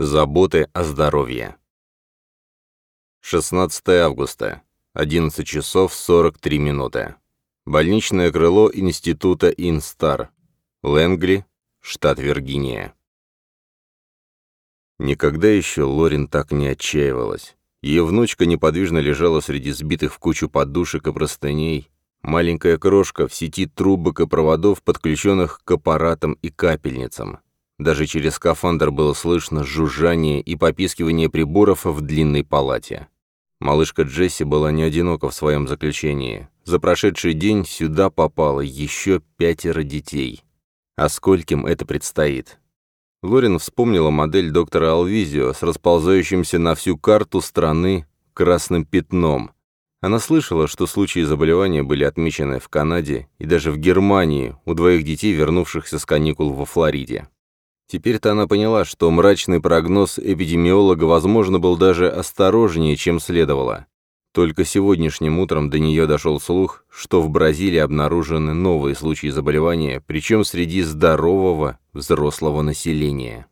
Заботы о здоровье. 16 августа. 11 часов 43 минуты. Больничное крыло Института Инстар. Лэнгли, штат Виргиния. Никогда еще Лорин так не отчаивалась. Ее внучка неподвижно лежала среди сбитых в кучу подушек и простыней. Маленькая крошка в сети трубок и проводов, подключенных к аппаратам и капельницам. Даже через скафандр было слышно жужжание и попискивание приборов в длинной палате. Малышка Джесси была не одинока в своем заключении. За прошедший день сюда попало еще пятеро детей. А скольким это предстоит? Лорин вспомнила модель доктора Алвизио с расползающимся на всю карту страны красным пятном. Она слышала, что случаи заболевания были отмечены в Канаде и даже в Германии у двоих детей, вернувшихся с каникул во Флориде. Теперь-то она поняла, что мрачный прогноз эпидемиолога, возможно, был даже осторожнее, чем следовало. Только сегодняшним утром до нее дошел слух, что в Бразилии обнаружены новые случаи заболевания, причем среди здорового взрослого населения.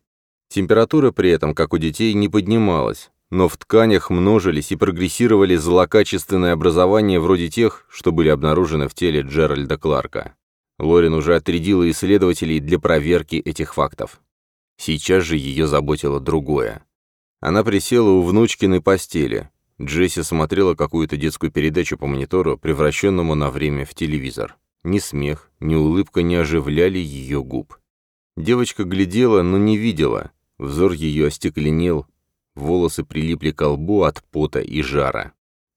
Температура при этом, как у детей, не поднималась, но в тканях множились и прогрессировали злокачественные образования вроде тех, что были обнаружены в теле Джеральда Кларка. Лорин уже отрядила исследователей для проверки этих фактов. Сейчас же ее заботило другое. Она присела у внучкиной постели. Джесси смотрела какую-то детскую передачу по монитору, превращенному на время в телевизор. Ни смех, ни улыбка не оживляли ее губ. Девочка глядела, но не видела. Взор ее остекленел, волосы прилипли к лбу от пота и жара.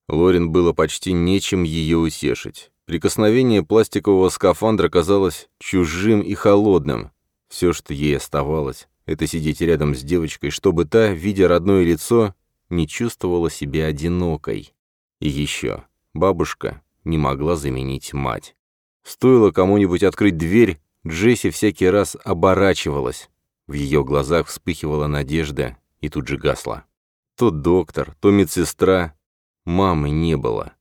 Лорин было почти нечем ее утешить. Прикосновение пластикового скафандра казалось чужим и холодным. Все, что ей оставалось, это сидеть рядом с девочкой, чтобы та, видя родное лицо, не чувствовала себя одинокой. И еще, бабушка не могла заменить мать. Стоило кому-нибудь открыть дверь, Джесси всякий раз оборачивалась. В ее глазах вспыхивала надежда и тут же гасла. То доктор, то медсестра. Мамы не было.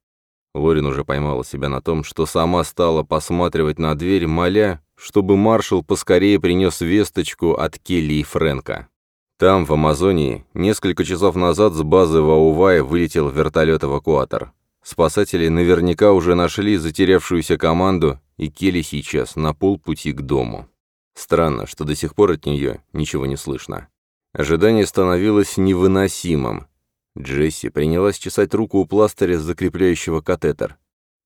Лорин уже поймала себя на том, что сама стала посматривать на дверь, моля, чтобы маршал поскорее принес весточку от Келли и Фрэнка. Там, в Амазонии, несколько часов назад с базы Ваувая вылетел вертолет-эвакуатор. Спасатели наверняка уже нашли затерявшуюся команду, и Келли сейчас на полпути к дому. Странно, что до сих пор от нее ничего не слышно. Ожидание становилось невыносимым. Джесси принялась чесать руку у пластыря, закрепляющего катетер.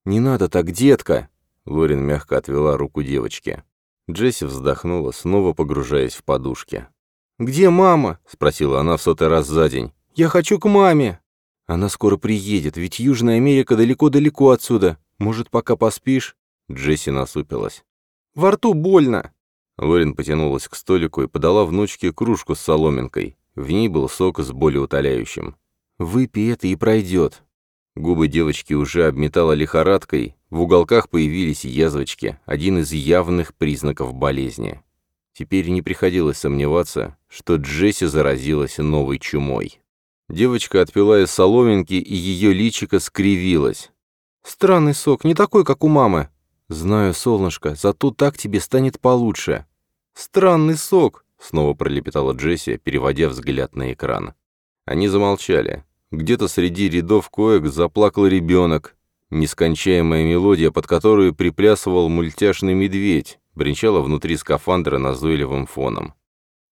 «Не надо так, детка!» Лорин мягко отвела руку девочки. Джесси вздохнула, снова погружаясь в подушки. «Где мама?» — спросила она в сотый раз за день. «Я хочу к маме!» «Она скоро приедет, ведь Южная Америка далеко-далеко отсюда. Может, пока поспишь?» Джесси насупилась. «Во рту больно!» Лорин потянулась к столику и подала внучке кружку с соломинкой. В ней был сок с болеутоляющим. «Выпей это и пройдет». Губы девочки уже обметала лихорадкой, в уголках появились язвочки, один из явных признаков болезни. Теперь не приходилось сомневаться, что Джесси заразилась новой чумой. Девочка отпила из соломинки, и ее личико скривилось. «Странный сок, не такой, как у мамы». «Знаю, солнышко, зато так тебе станет получше». «Странный сок», — снова пролепетала Джесси, переводя взгляд на экран. Они замолчали. Где-то среди рядов коек заплакал ребенок. Нескончаемая мелодия, под которую приплясывал мультяшный медведь, бренчала внутри скафандра назойливым фоном.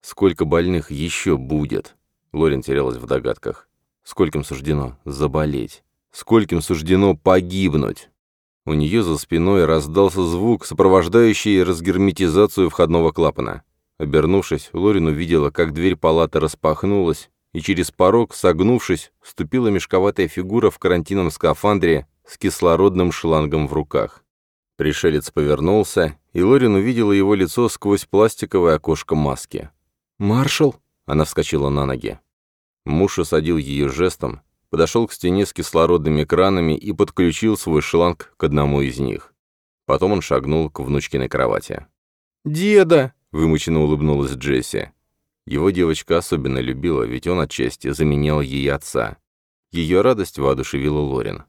Сколько больных еще будет? Лорин терялась в догадках. Скольким суждено заболеть? Скольким суждено погибнуть? У нее за спиной раздался звук, сопровождающий разгерметизацию входного клапана. Обернувшись, Лорин увидела, как дверь палаты распахнулась, и через порог, согнувшись, вступила мешковатая фигура в карантинном скафандре с кислородным шлангом в руках. Пришелец повернулся, и Лорин увидела его лицо сквозь пластиковое окошко маски. «Маршал?» — она вскочила на ноги. Муж осадил ее жестом, подошел к стене с кислородными кранами и подключил свой шланг к одному из них. Потом он шагнул к внучкиной кровати. «Деда!» — вымученно улыбнулась Джесси. Его девочка особенно любила, ведь он отчасти заменял ей отца. Ее радость воодушевила Лорин.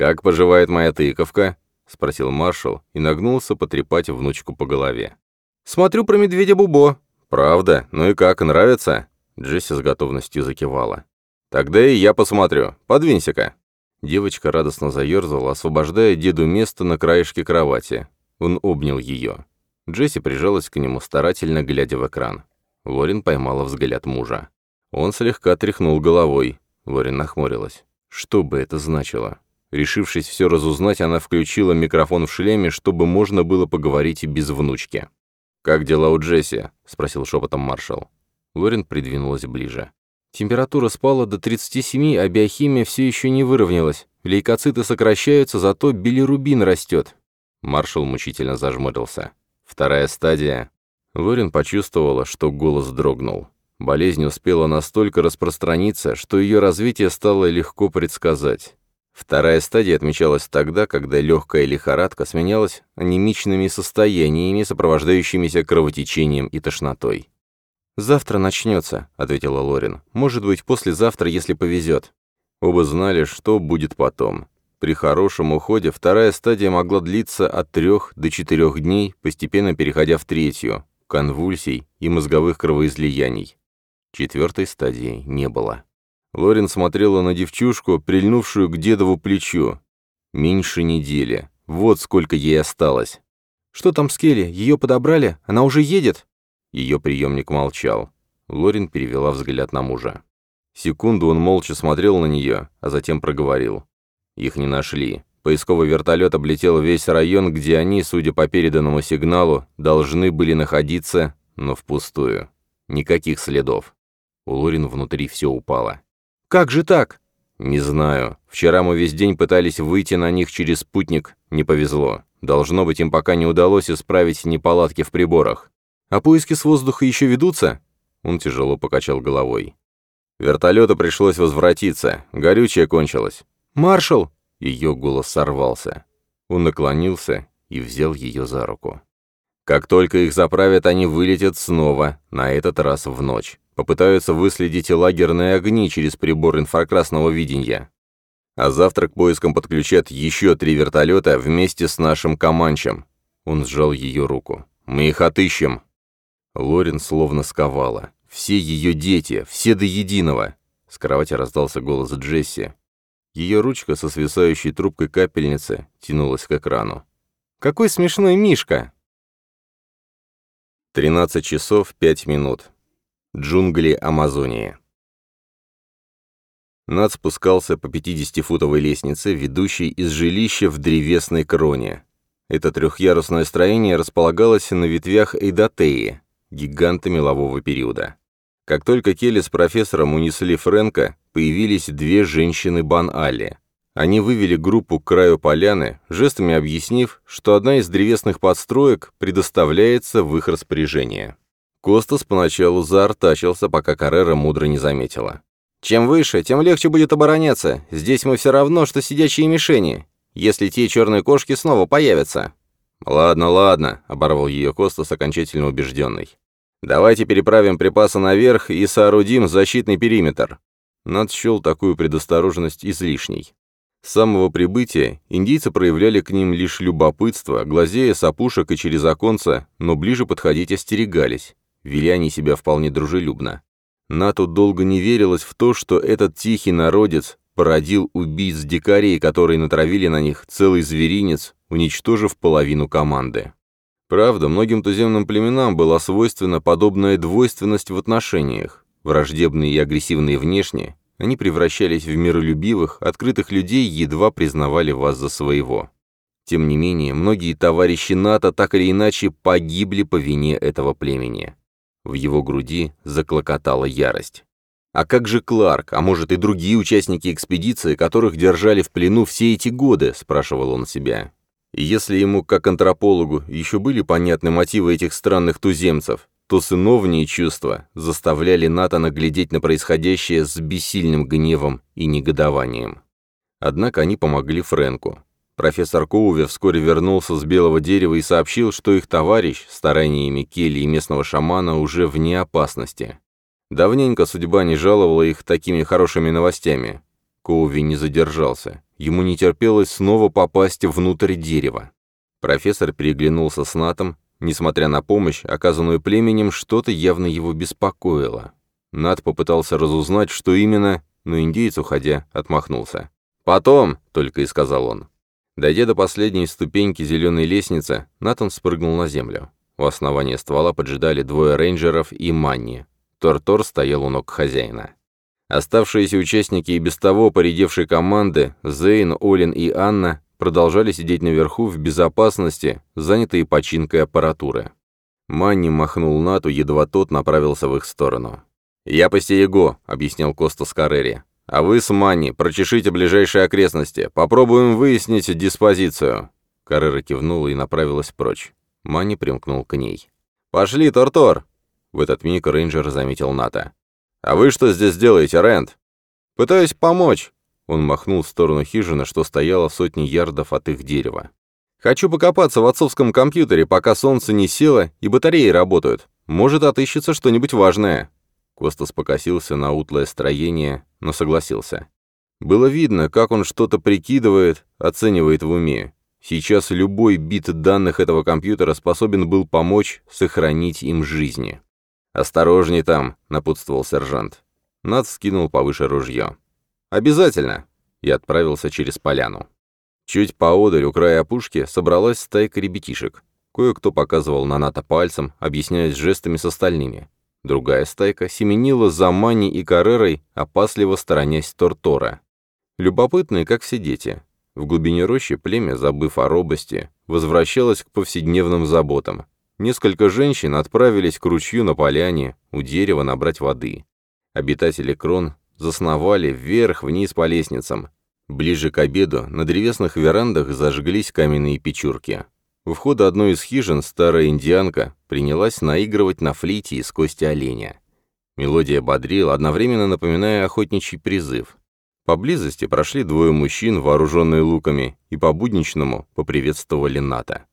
«Как поживает моя тыковка?» — спросил маршал и нагнулся потрепать внучку по голове. «Смотрю про медведя Бубо». «Правда? Ну и как, нравится?» Джесси с готовностью закивала. «Тогда и я посмотрю. Подвинься-ка». Девочка радостно заерзала, освобождая деду место на краешке кровати. Он обнял ее. Джесси прижалась к нему, старательно глядя в экран. Лорин поймала взгляд мужа. Он слегка тряхнул головой. Лорин нахмурилась. Что бы это значило? Решившись все разузнать, она включила микрофон в шлеме, чтобы можно было поговорить и без внучки. «Как дела у Джесси?» — спросил шепотом маршал. Лорин придвинулась ближе. Температура спала до 37, а биохимия все еще не выровнялась. Лейкоциты сокращаются, зато билирубин растет. Маршал мучительно зажмурился. Вторая стадия. Лорин почувствовала, что голос дрогнул. Болезнь успела настолько распространиться, что ее развитие стало легко предсказать. Вторая стадия отмечалась тогда, когда легкая лихорадка сменялась анемичными состояниями, сопровождающимися кровотечением и тошнотой. «Завтра начнется», — ответила Лорин. «Может быть, послезавтра, если повезет». Оба знали, что будет потом. При хорошем уходе вторая стадия могла длиться от трех до четырех дней, постепенно переходя в третью — конвульсий и мозговых кровоизлияний. Четвертой стадии не было. Лорин смотрела на девчушку, прильнувшую к дедову плечу. Меньше недели. Вот сколько ей осталось. «Что там с Келли? Ее подобрали? Она уже едет?» Ее приемник молчал. Лорин перевела взгляд на мужа. Секунду он молча смотрел на нее, а затем проговорил. Их не нашли. Поисковый вертолет облетел весь район, где они, судя по переданному сигналу, должны были находиться, но впустую. Никаких следов. У Лорин внутри все упало. «Как же так?» «Не знаю. Вчера мы весь день пытались выйти на них через спутник. Не повезло. Должно быть, им пока не удалось исправить неполадки в приборах. А поиски с воздуха еще ведутся?» Он тяжело покачал головой. Вертолету пришлось возвратиться. Горючее кончилось. «Маршал!» Ее голос сорвался. Он наклонился и взял ее за руку. Как только их заправят, они вылетят снова, на этот раз в ночь. Попытаются выследить лагерные огни через прибор инфракрасного видения. А завтра к поискам подключат еще три вертолета вместе с нашим Команчем. Он сжал ее руку. «Мы их отыщем!» Лорин словно сковала. Все ее дети, все до единого. С кровати раздался голос Джесси. Ее ручка со свисающей трубкой капельницы тянулась к экрану. «Какой смешной Мишка!» 13 часов 5 минут. Джунгли Амазонии. Над спускался по 50-футовой лестнице, ведущей из жилища в древесной кроне. Это трехъярусное строение располагалось на ветвях Эйдатеи, гиганта мелового периода. Как только Келли с профессором унесли Фрэнка, появились две женщины Бан-Али. Они вывели группу к краю поляны, жестами объяснив, что одна из древесных подстроек предоставляется в их распоряжение. Костас поначалу заортачился, пока Каррера мудро не заметила. «Чем выше, тем легче будет обороняться. Здесь мы все равно, что сидячие мишени, если те черные кошки снова появятся». «Ладно, ладно», — оборвал ее Костас, окончательно убежденный. «Давайте переправим припасы наверх и соорудим защитный периметр». Над счел такую предосторожность излишней. С самого прибытия индийцы проявляли к ним лишь любопытство, глазея с опушек и через оконца, но ближе подходить остерегались. Вели они себя вполне дружелюбно. Нату долго не верилось в то, что этот тихий народец породил убийц-дикарей, которые натравили на них целый зверинец, уничтожив половину команды. Правда, многим туземным племенам была свойственна подобная двойственность в отношениях. Враждебные и агрессивные внешне, они превращались в миролюбивых, открытых людей едва признавали вас за своего. Тем не менее, многие товарищи НАТО так или иначе погибли по вине этого племени. В его груди заклокотала ярость. А как же Кларк, а может и другие участники экспедиции, которых держали в плену все эти годы, спрашивал он себя. И если ему, как антропологу, еще были понятны мотивы этих странных туземцев, то сыновние чувства заставляли Натана глядеть на происходящее с бессильным гневом и негодованием. Однако они помогли Фрэнку. Профессор Коуве вскоре вернулся с Белого дерева и сообщил, что их товарищ, стараниями Келли и местного шамана, уже вне опасности. Давненько судьба не жаловала их такими хорошими новостями. Коуви не задержался. Ему не терпелось снова попасть внутрь дерева. Профессор переглянулся с Натом. Несмотря на помощь, оказанную племенем, что-то явно его беспокоило. Над попытался разузнать, что именно, но индеец, уходя, отмахнулся. «Потом», — только и сказал он. Дойдя до последней ступеньки зеленой лестницы, Натан спрыгнул на землю. У основания ствола поджидали двое рейнджеров и Манни. Тортор стоял у ног хозяина. Оставшиеся участники и без того поредевшей команды, Зейн, Олин и Анна, продолжали сидеть наверху в безопасности, занятые починкой аппаратуры. Манни махнул Нату, едва тот направился в их сторону. «Я по Сиего», — объяснил Костас Каррери. «А вы с Манни прочешите ближайшие окрестности. Попробуем выяснить диспозицию». Каррера кивнула и направилась прочь. Манни примкнул к ней. «Пошли, Тортор!» В этот миг рейнджер заметил Ната. «А вы что здесь делаете, Рэнд?» «Пытаюсь помочь!» Он махнул в сторону хижины, что стояла в сотни ярдов от их дерева. «Хочу покопаться в отцовском компьютере, пока солнце не село и батареи работают. Может, отыщется что-нибудь важное». Костас покосился на утлое строение, но согласился. Было видно, как он что-то прикидывает, оценивает в уме. Сейчас любой бит данных этого компьютера способен был помочь сохранить им жизни. «Осторожней там», — напутствовал сержант. Над скинул повыше ружье. «Обязательно!» и отправился через поляну. Чуть поодаль у края опушки собралась стайка ребятишек. Кое-кто показывал на НАТО пальцем, объясняясь жестами с остальными. Другая стайка семенила за Мани и Карерой, опасливо сторонясь Тортора. Любопытные, как все дети. В глубине рощи племя, забыв о робости, возвращалось к повседневным заботам. Несколько женщин отправились к ручью на поляне, у дерева набрать воды. Обитатели крон засновали вверх-вниз по лестницам. Ближе к обеду на древесных верандах зажглись каменные печурки. У входа одной из хижин старая индианка принялась наигрывать на флейте из кости оленя. Мелодия бодрила, одновременно напоминая охотничий призыв. Поблизости прошли двое мужчин, вооруженные луками, и по-будничному поприветствовали НАТО.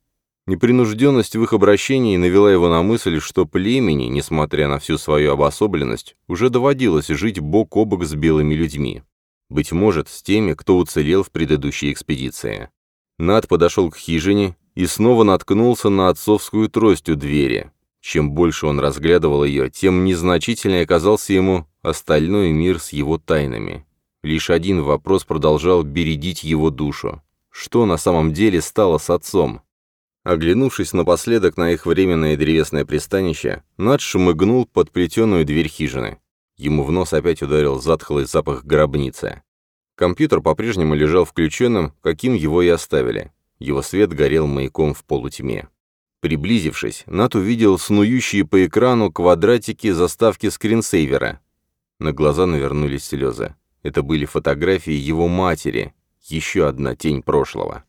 Непринужденность в их обращении навела его на мысль, что племени, несмотря на всю свою обособленность, уже доводилось жить бок о бок с белыми людьми. Быть может, с теми, кто уцелел в предыдущей экспедиции. Над подошел к хижине и снова наткнулся на отцовскую трость у двери. Чем больше он разглядывал ее, тем незначительнее оказался ему остальной мир с его тайнами. Лишь один вопрос продолжал бередить его душу. Что на самом деле стало с отцом? Оглянувшись напоследок на их временное древесное пристанище, Надж шмыгнул под плетеную дверь хижины. Ему в нос опять ударил затхлый запах гробницы. Компьютер по-прежнему лежал включенным, каким его и оставили. Его свет горел маяком в полутьме. Приблизившись, Нат увидел снующие по экрану квадратики заставки скринсейвера. На глаза навернулись слезы. Это были фотографии его матери, еще одна тень прошлого.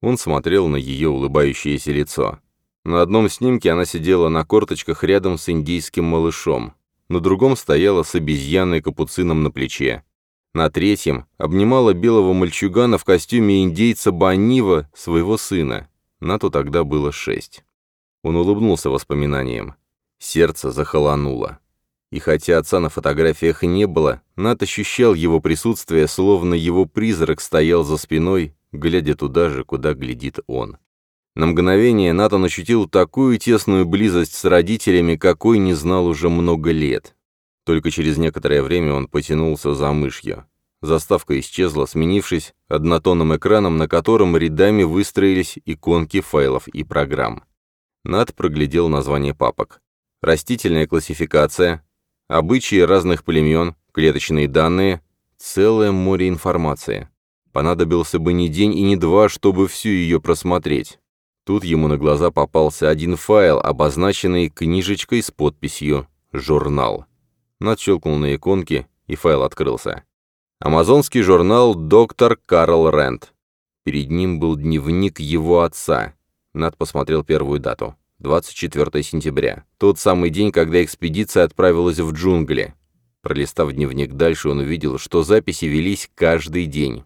Он смотрел на ее улыбающееся лицо. На одном снимке она сидела на корточках рядом с индийским малышом, на другом стояла с обезьяной капуцином на плече, на третьем обнимала белого мальчугана в костюме индейца Банива, своего сына. Нату тогда было шесть. Он улыбнулся воспоминаниям. Сердце захолонуло. И хотя отца на фотографиях не было, Нат ощущал его присутствие, словно его призрак стоял за спиной, глядя туда же, куда глядит он. На мгновение Натан ощутил такую тесную близость с родителями, какой не знал уже много лет. Только через некоторое время он потянулся за мышью. Заставка исчезла, сменившись однотонным экраном, на котором рядами выстроились иконки файлов и программ. Над проглядел название папок. Растительная классификация, обычаи разных племен, клеточные данные, целое море информации. Понадобился бы не день и не два, чтобы всю ее просмотреть. Тут ему на глаза попался один файл, обозначенный книжечкой с подписью «Журнал». Надщелкнул на иконке, и файл открылся. Амазонский журнал «Доктор Карл Рент». Перед ним был дневник его отца. Над посмотрел первую дату. 24 сентября. Тот самый день, когда экспедиция отправилась в джунгли. Пролистав дневник дальше, он увидел, что записи велись каждый день.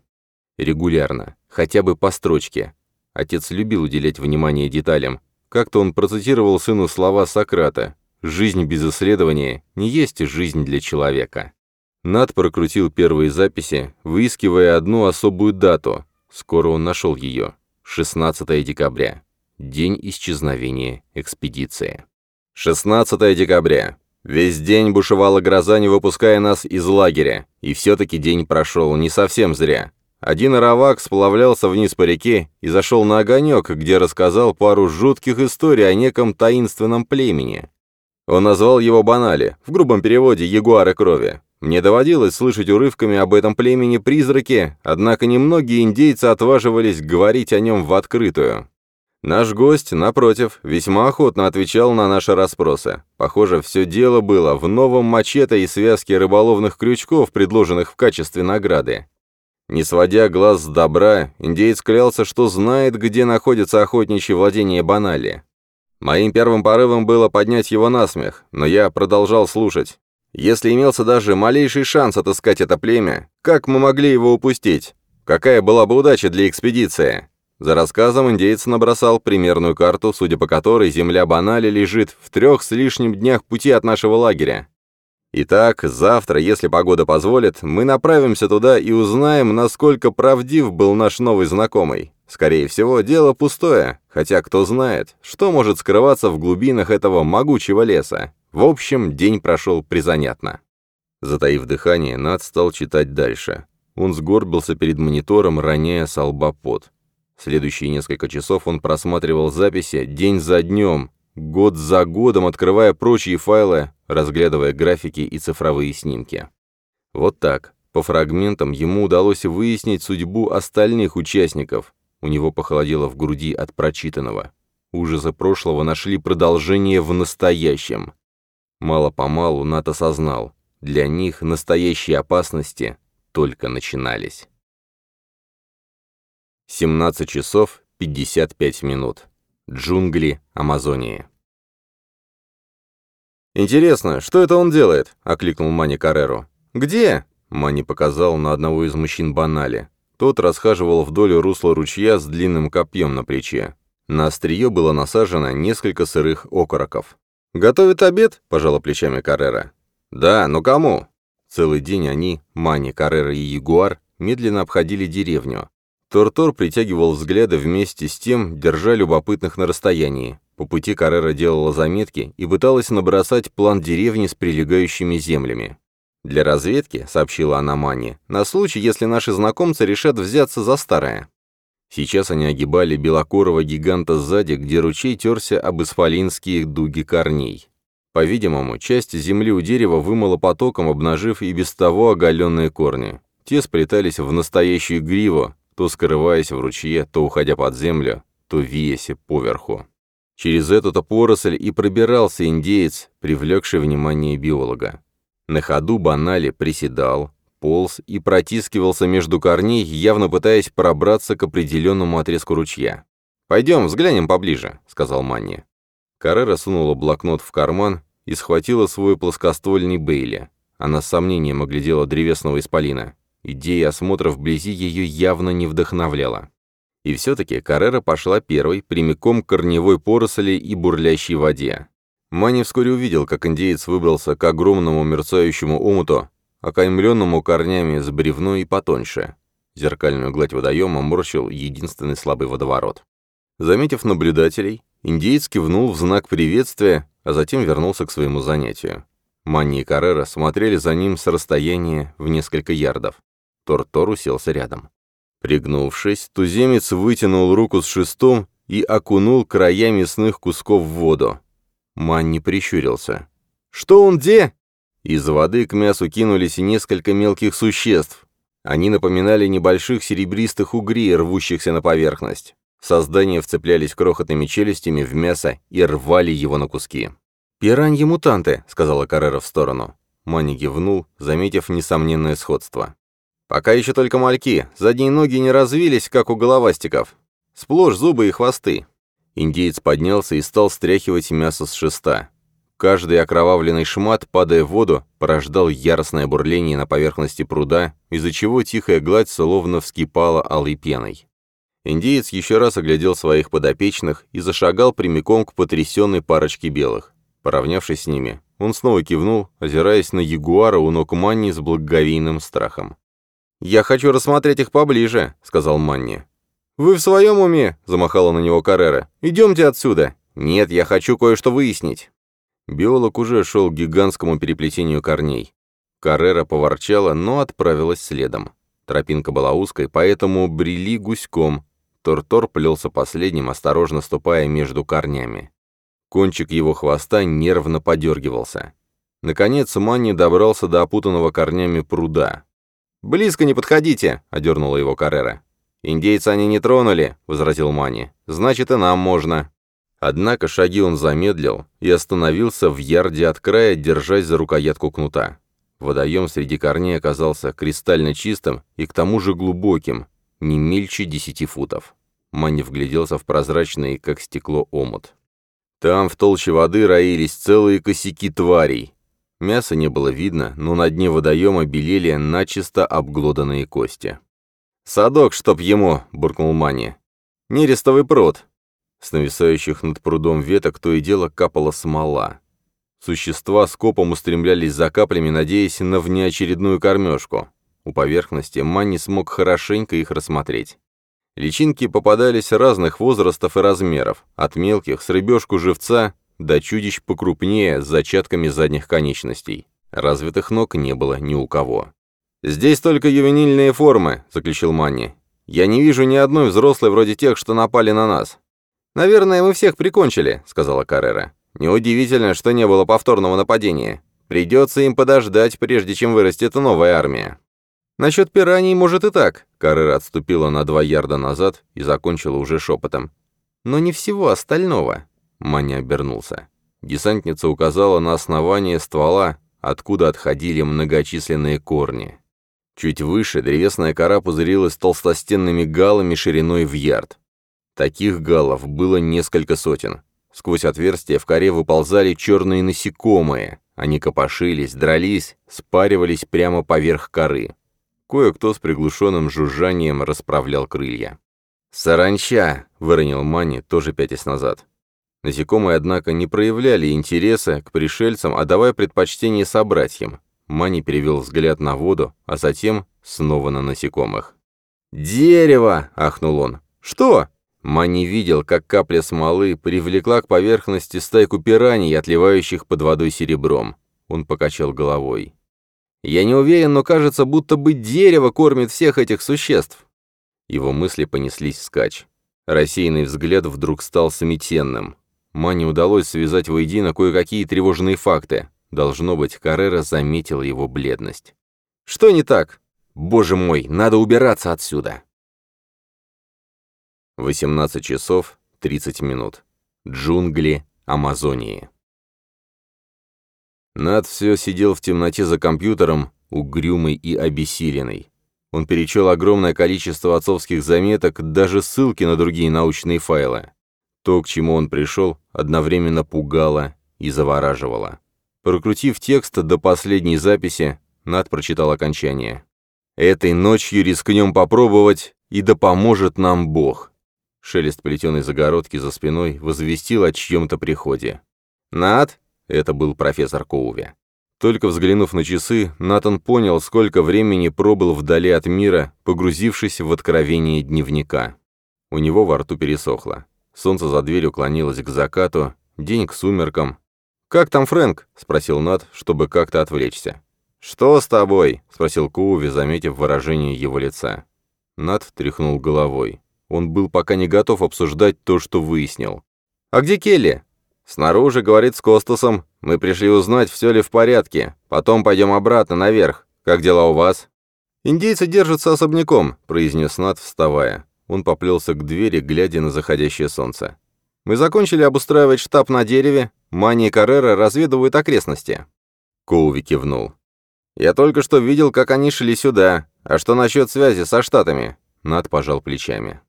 Регулярно. Хотя бы по строчке. Отец любил уделять внимание деталям. Как-то он процитировал сыну слова Сократа Жизнь без исследования не есть жизнь для человека. Над прокрутил первые записи, выискивая одну особую дату. Скоро он нашел ее. 16 декабря. День исчезновения экспедиции. 16 декабря. Весь день бушевала гроза, не выпуская нас из лагеря, и все-таки день прошел не совсем зря. Один аравак сплавлялся вниз по реке и зашел на огонек, где рассказал пару жутких историй о неком таинственном племени. Он назвал его Банали, в грубом переводе «ягуары крови». Мне доводилось слышать урывками об этом племени призраки, однако немногие индейцы отваживались говорить о нем в открытую. Наш гость, напротив, весьма охотно отвечал на наши расспросы. Похоже, все дело было в новом мачете и связке рыболовных крючков, предложенных в качестве награды. Не сводя глаз с добра, индеец клялся, что знает, где находится охотничье владение Банали. Моим первым порывом было поднять его на смех, но я продолжал слушать. Если имелся даже малейший шанс отыскать это племя, как мы могли его упустить? Какая была бы удача для экспедиции? За рассказом индейец набросал примерную карту, судя по которой земля Банали лежит в трех с лишним днях пути от нашего лагеря. Итак, завтра, если погода позволит, мы направимся туда и узнаем, насколько правдив был наш новый знакомый. Скорее всего, дело пустое, хотя кто знает, что может скрываться в глубинах этого могучего леса. В общем, день прошел призанятно. Затаив дыхание, Над стал читать дальше. Он сгорбился перед монитором, роняя с лба пот. Следующие несколько часов он просматривал записи день за днем, год за годом, открывая прочие файлы, разглядывая графики и цифровые снимки. Вот так, по фрагментам, ему удалось выяснить судьбу остальных участников. У него похолодело в груди от прочитанного. Ужасы прошлого нашли продолжение в настоящем. Мало-помалу Нат осознал, для них настоящие опасности только начинались. 17 часов 55 минут. Джунгли Амазонии. «Интересно, что это он делает?» — окликнул Мани Карреру. «Где?» — Мани показал на одного из мужчин Банали. Тот расхаживал вдоль русла ручья с длинным копьем на плече. На острие было насажено несколько сырых окороков. «Готовит обед?» — пожала плечами Каррера. «Да, но кому?» Целый день они, Мани, Каррера и Ягуар, медленно обходили деревню. Тортор притягивал взгляды вместе с тем, держа любопытных на расстоянии. По пути Каррера делала заметки и пыталась набросать план деревни с прилегающими землями. «Для разведки», — сообщила она Мане, — «на случай, если наши знакомцы решат взяться за старое». Сейчас они огибали белокурого гиганта сзади, где ручей терся об исполинские дуги корней. По-видимому, часть земли у дерева вымыла потоком, обнажив и без того оголенные корни. Те сплетались в настоящую гриву, то скрываясь в ручье, то уходя под землю, то виясь поверху. Через эту-то поросль и пробирался индеец, привлекший внимание биолога. На ходу банали приседал, полз и протискивался между корней, явно пытаясь пробраться к определенному отрезку ручья. «Пойдем, взглянем поближе», — сказал Манни. Каррера сунула блокнот в карман и схватила свой плоскоствольный Бейли. Она с сомнением оглядела древесного исполина. Идея осмотра вблизи ее явно не вдохновляла. И все-таки Каррера пошла первой, прямиком к корневой поросли и бурлящей воде. Мани вскоре увидел, как индеец выбрался к огромному мерцающему омуту, окаймленному корнями с бревно и потоньше. Зеркальную гладь водоема морщил единственный слабый водоворот. Заметив наблюдателей, индеец кивнул в знак приветствия, а затем вернулся к своему занятию. Манни и Каррера смотрели за ним с расстояния в несколько ярдов. Тортор уселся рядом. Пригнувшись, туземец вытянул руку с шестом и окунул края мясных кусков в воду. Манни прищурился. «Что он где?» Из воды к мясу кинулись несколько мелких существ. Они напоминали небольших серебристых угрей, рвущихся на поверхность. Создания вцеплялись крохотными челюстями в мясо и рвали его на куски. «Пираньи-мутанты», — сказала Каррера в сторону. Манни кивнул, заметив несомненное сходство. Пока еще только мальки, задние ноги не развились, как у головастиков. Сплошь зубы и хвосты. Индеец поднялся и стал стряхивать мясо с шеста. Каждый окровавленный шмат, падая в воду, порождал яростное бурление на поверхности пруда, из-за чего тихая гладь словно вскипала алой пеной. Индеец еще раз оглядел своих подопечных и зашагал прямиком к потрясенной парочке белых. Поравнявшись с ними, он снова кивнул, озираясь на ягуара у ног Манни с благоговейным страхом. «Я хочу рассмотреть их поближе», — сказал Манни. «Вы в своем уме?» — замахала на него Каррера. «Идемте отсюда». «Нет, я хочу кое-что выяснить». Биолог уже шел к гигантскому переплетению корней. Каррера поворчала, но отправилась следом. Тропинка была узкой, поэтому брели гуськом. Тортор плелся последним, осторожно ступая между корнями. Кончик его хвоста нервно подергивался. Наконец Манни добрался до опутанного корнями пруда. «Близко не подходите!» — одернула его Каррера. «Индейцы они не тронули», — возразил Манни. «Значит, и нам можно». Однако шаги он замедлил и остановился в ярде от края, держась за рукоятку кнута. Водоем среди корней оказался кристально чистым и к тому же глубоким, не мельче десяти футов. Манни вгляделся в прозрачный, как стекло, омут. Там в толще воды роились целые косяки тварей. Мяса не было видно, но на дне водоема белели начисто обглоданные кости. «Садок, чтоб ему!» — буркнул Манни. «Нерестовый пруд!» С нависающих над прудом веток то и дело капала смола. Существа с копом устремлялись за каплями, надеясь на внеочередную кормежку. У поверхности Манни смог хорошенько их рассмотреть. Личинки попадались разных возрастов и размеров, от мелких с рыбешку живца до чудищ покрупнее с зачатками задних конечностей. Развитых ног не было ни у кого. «Здесь только ювенильные формы», — заключил Манни. «Я не вижу ни одной взрослой вроде тех, что напали на нас. «Наверное, мы всех прикончили», — сказала Каррера. «Неудивительно, что не было повторного нападения. Придется им подождать, прежде чем вырастет новая армия». «Насчет пираний, может, и так», — Каррера отступила на два ярда назад и закончила уже шепотом. «Но не всего остального», — Маня обернулся. Десантница указала на основание ствола, откуда отходили многочисленные корни. Чуть выше древесная кора пузырилась толстостенными галами шириной в ярд. Таких галлов было несколько сотен. Сквозь отверстия в коре выползали черные насекомые. Они копошились, дрались, спаривались прямо поверх коры. Кое-кто с приглушенным жужжанием расправлял крылья. «Саранча!» — выронил Мани, тоже пятясь назад. Насекомые, однако, не проявляли интереса к пришельцам, а давая предпочтение собратьям. Мани перевел взгляд на воду, а затем снова на насекомых. «Дерево!» — ахнул он. «Что?» Мани видел, как капля смолы привлекла к поверхности стайку пираний, отливающих под водой серебром. Он покачал головой. «Я не уверен, но кажется, будто бы дерево кормит всех этих существ». Его мысли понеслись вскачь. Рассеянный взгляд вдруг стал сметенным. Мане удалось связать воедино кое-какие тревожные факты. Должно быть, Каррера заметила его бледность. «Что не так? Боже мой, надо убираться отсюда!» 18 часов 30 минут. Джунгли Амазонии. Над все сидел в темноте за компьютером, угрюмый и обессиленный. Он перечел огромное количество отцовских заметок, даже ссылки на другие научные файлы. То, к чему он пришел, одновременно пугало и завораживало. Прокрутив текст до последней записи, Над прочитал окончание. «Этой ночью рискнем попробовать, и да поможет нам Бог». Шелест плетеной загородки за спиной возвестил о чьем-то приходе. «Нат?» — это был профессор Коуви. Только взглянув на часы, Натан понял, сколько времени пробыл вдали от мира, погрузившись в откровение дневника. У него во рту пересохло. Солнце за дверью клонилось к закату, день к сумеркам. «Как там Фрэнк?» — спросил Нат, чтобы как-то отвлечься. «Что с тобой?» — спросил Коуви, заметив выражение его лица. Нат тряхнул головой. Он был пока не готов обсуждать то, что выяснил. «А где Келли?» «Снаружи, говорит с Костасом. Мы пришли узнать, все ли в порядке. Потом пойдем обратно, наверх. Как дела у вас?» «Индейцы держатся особняком», — произнес Нат, вставая. Он поплелся к двери, глядя на заходящее солнце. «Мы закончили обустраивать штаб на дереве. Мани и Каррера разведывают окрестности». Коуви кивнул. «Я только что видел, как они шли сюда. А что насчет связи со Штатами?» Над пожал плечами.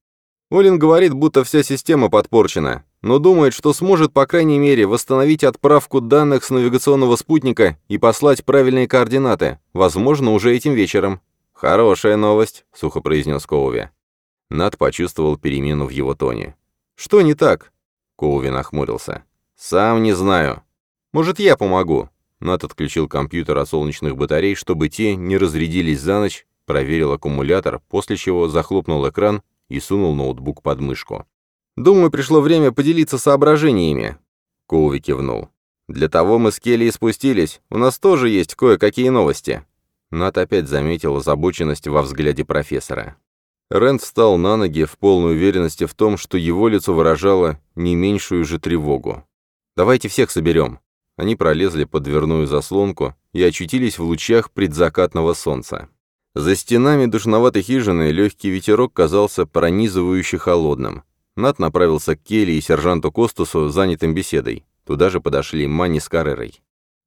Олин говорит, будто вся система подпорчена, но думает, что сможет, по крайней мере, восстановить отправку данных с навигационного спутника и послать правильные координаты, возможно, уже этим вечером. «Хорошая новость», — сухо произнес Коуви. Над почувствовал перемену в его тоне. «Что не так?» Коуви нахмурился. «Сам не знаю. Может, я помогу?» Над отключил компьютер от солнечных батарей, чтобы те не разрядились за ночь, проверил аккумулятор, после чего захлопнул экран и сунул ноутбук под мышку. «Думаю, пришло время поделиться соображениями», — Коуви кивнул. «Для того мы с Келли спустились. У нас тоже есть кое-какие новости». Нат опять заметил озабоченность во взгляде профессора. Рэнд встал на ноги в полной уверенности в том, что его лицо выражало не меньшую же тревогу. «Давайте всех соберем». Они пролезли под дверную заслонку и очутились в лучах предзакатного солнца. За стенами душноватой хижины легкий ветерок казался пронизывающе холодным. Нат направился к Келли и сержанту Костусу, занятым беседой. Туда же подошли Манни с Каррерой.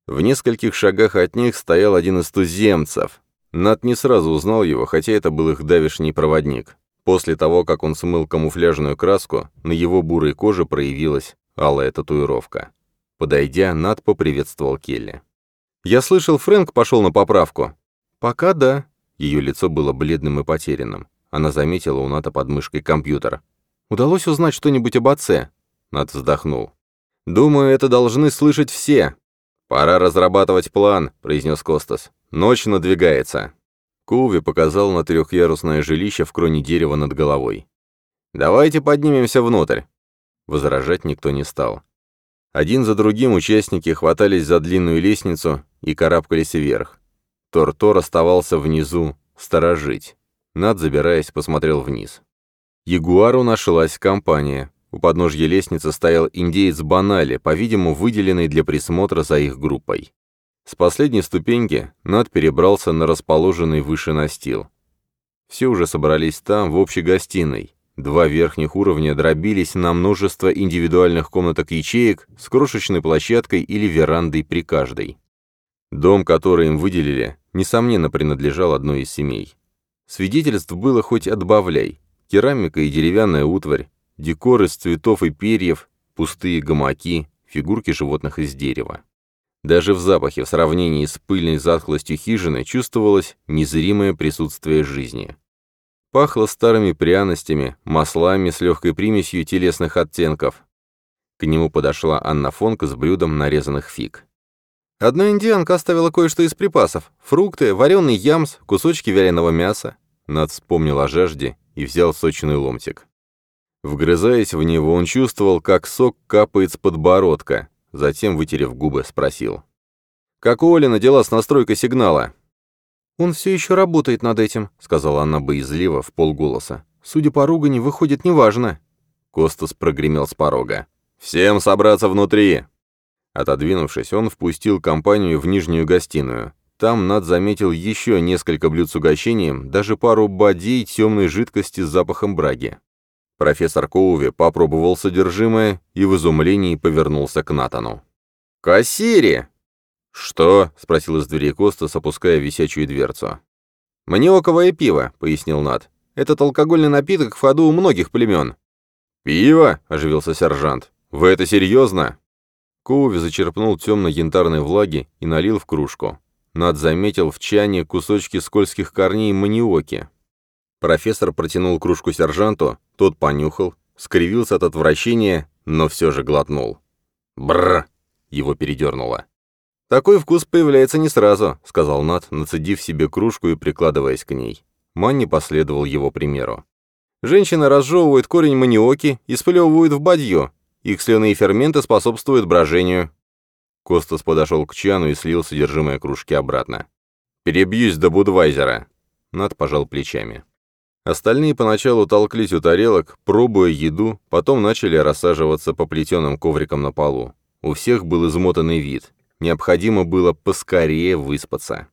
В нескольких шагах от них стоял один из туземцев. Нат не сразу узнал его, хотя это был их давишний проводник. После того, как он смыл камуфляжную краску, на его бурой коже проявилась алая татуировка. Подойдя, Нат поприветствовал Келли. «Я слышал, Фрэнк пошел на поправку». «Пока да». Ее лицо было бледным и потерянным. Она заметила у Ната под мышкой компьютер. «Удалось узнать что-нибудь об отце?» Нат вздохнул. «Думаю, это должны слышать все. «Пора разрабатывать план», — произнес Костас. «Ночь надвигается». Куви показал на трехъярусное жилище в кроне дерева над головой. «Давайте поднимемся внутрь». Возражать никто не стал. Один за другим участники хватались за длинную лестницу и карабкались вверх. Тор-Тор оставался внизу, сторожить. Над, забираясь, посмотрел вниз. Ягуару нашлась компания. У подножья лестницы стоял индеец Банали, по-видимому, выделенный для присмотра за их группой. С последней ступеньки Над перебрался на расположенный выше настил. Все уже собрались там, в общей гостиной. Два верхних уровня дробились на множество индивидуальных комнаток-ячеек с крошечной площадкой или верандой при каждой. Дом, который им выделили, несомненно принадлежал одной из семей. Свидетельств было хоть отбавляй. Керамика и деревянная утварь, Декор из цветов и перьев, пустые гамаки, фигурки животных из дерева. Даже в запахе, в сравнении с пыльной затхлостью хижины, чувствовалось незримое присутствие жизни. Пахло старыми пряностями, маслами с легкой примесью телесных оттенков. К нему подошла Анна Фонка с блюдом нарезанных фиг. Одна индианка оставила кое-что из припасов. Фрукты, вареный ямс, кусочки вяленого мяса. Над вспомнил о жажде и взял сочный ломтик. Вгрызаясь в него, он чувствовал, как сок капает с подбородка. Затем, вытерев губы, спросил. «Как у Олина дела с настройкой сигнала?» «Он все еще работает над этим», — сказала она боязливо, в полголоса. «Судя по ругани, выходит неважно». Костас прогремел с порога. «Всем собраться внутри!» Отодвинувшись, он впустил компанию в нижнюю гостиную. Там Над заметил еще несколько блюд с угощением, даже пару бодей темной жидкости с запахом браги. Профессор Коуви попробовал содержимое и в изумлении повернулся к Натану. «Кассири!» «Что?» — спросил из двери Костас, опуская висячую дверцу. «Маниоковое пиво», — пояснил Нат. «Этот алкогольный напиток в ходу у многих племен». «Пиво?» — оживился сержант. «Вы это серьезно?» Коуви зачерпнул темно-янтарной влаги и налил в кружку. Над заметил в чане кусочки скользких корней маниоки. Профессор протянул кружку сержанту, тот понюхал, скривился от отвращения, но все же глотнул. Бррр! Его передернуло. «Такой вкус появляется не сразу», — сказал Нат, нацедив себе кружку и прикладываясь к ней. Манни последовал его примеру. Женщины разжевывают корень маниоки и сплевывают в бадью. Их слюные ферменты способствуют брожению. Костас подошел к чану и слил содержимое кружки обратно. «Перебьюсь до Будвайзера». Над пожал плечами. Остальные поначалу толклись у тарелок, пробуя еду, потом начали рассаживаться по плетеным коврикам на полу. У всех был измотанный вид. Необходимо было поскорее выспаться.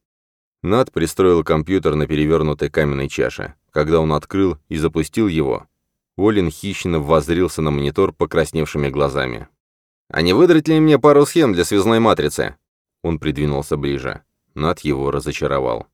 Над пристроил компьютер на перевернутой каменной чаше. Когда он открыл и запустил его, Олин хищно воззрился на монитор покрасневшими глазами. «А не выдрать ли мне пару схем для связной матрицы?» Он придвинулся ближе. Над его разочаровал.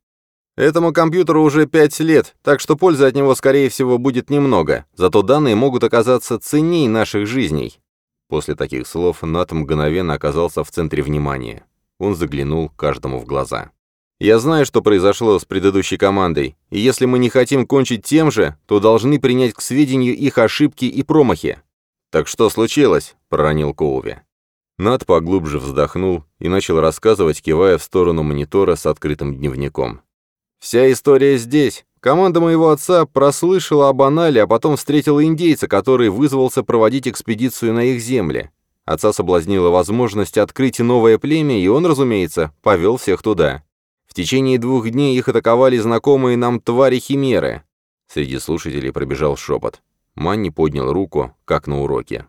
Этому компьютеру уже пять лет, так что пользы от него, скорее всего, будет немного, зато данные могут оказаться ценней наших жизней». После таких слов Нат мгновенно оказался в центре внимания. Он заглянул каждому в глаза. «Я знаю, что произошло с предыдущей командой, и если мы не хотим кончить тем же, то должны принять к сведению их ошибки и промахи». «Так что случилось?» — проронил Коуви. Нат поглубже вздохнул и начал рассказывать, кивая в сторону монитора с открытым дневником. Вся история здесь. Команда моего отца прослышала об анале, а потом встретила индейца, который вызвался проводить экспедицию на их земле. Отца соблазнила возможность открыть новое племя, и он, разумеется, повел всех туда. В течение двух дней их атаковали знакомые нам твари-химеры. Среди слушателей пробежал шепот. Манни поднял руку, как на уроке.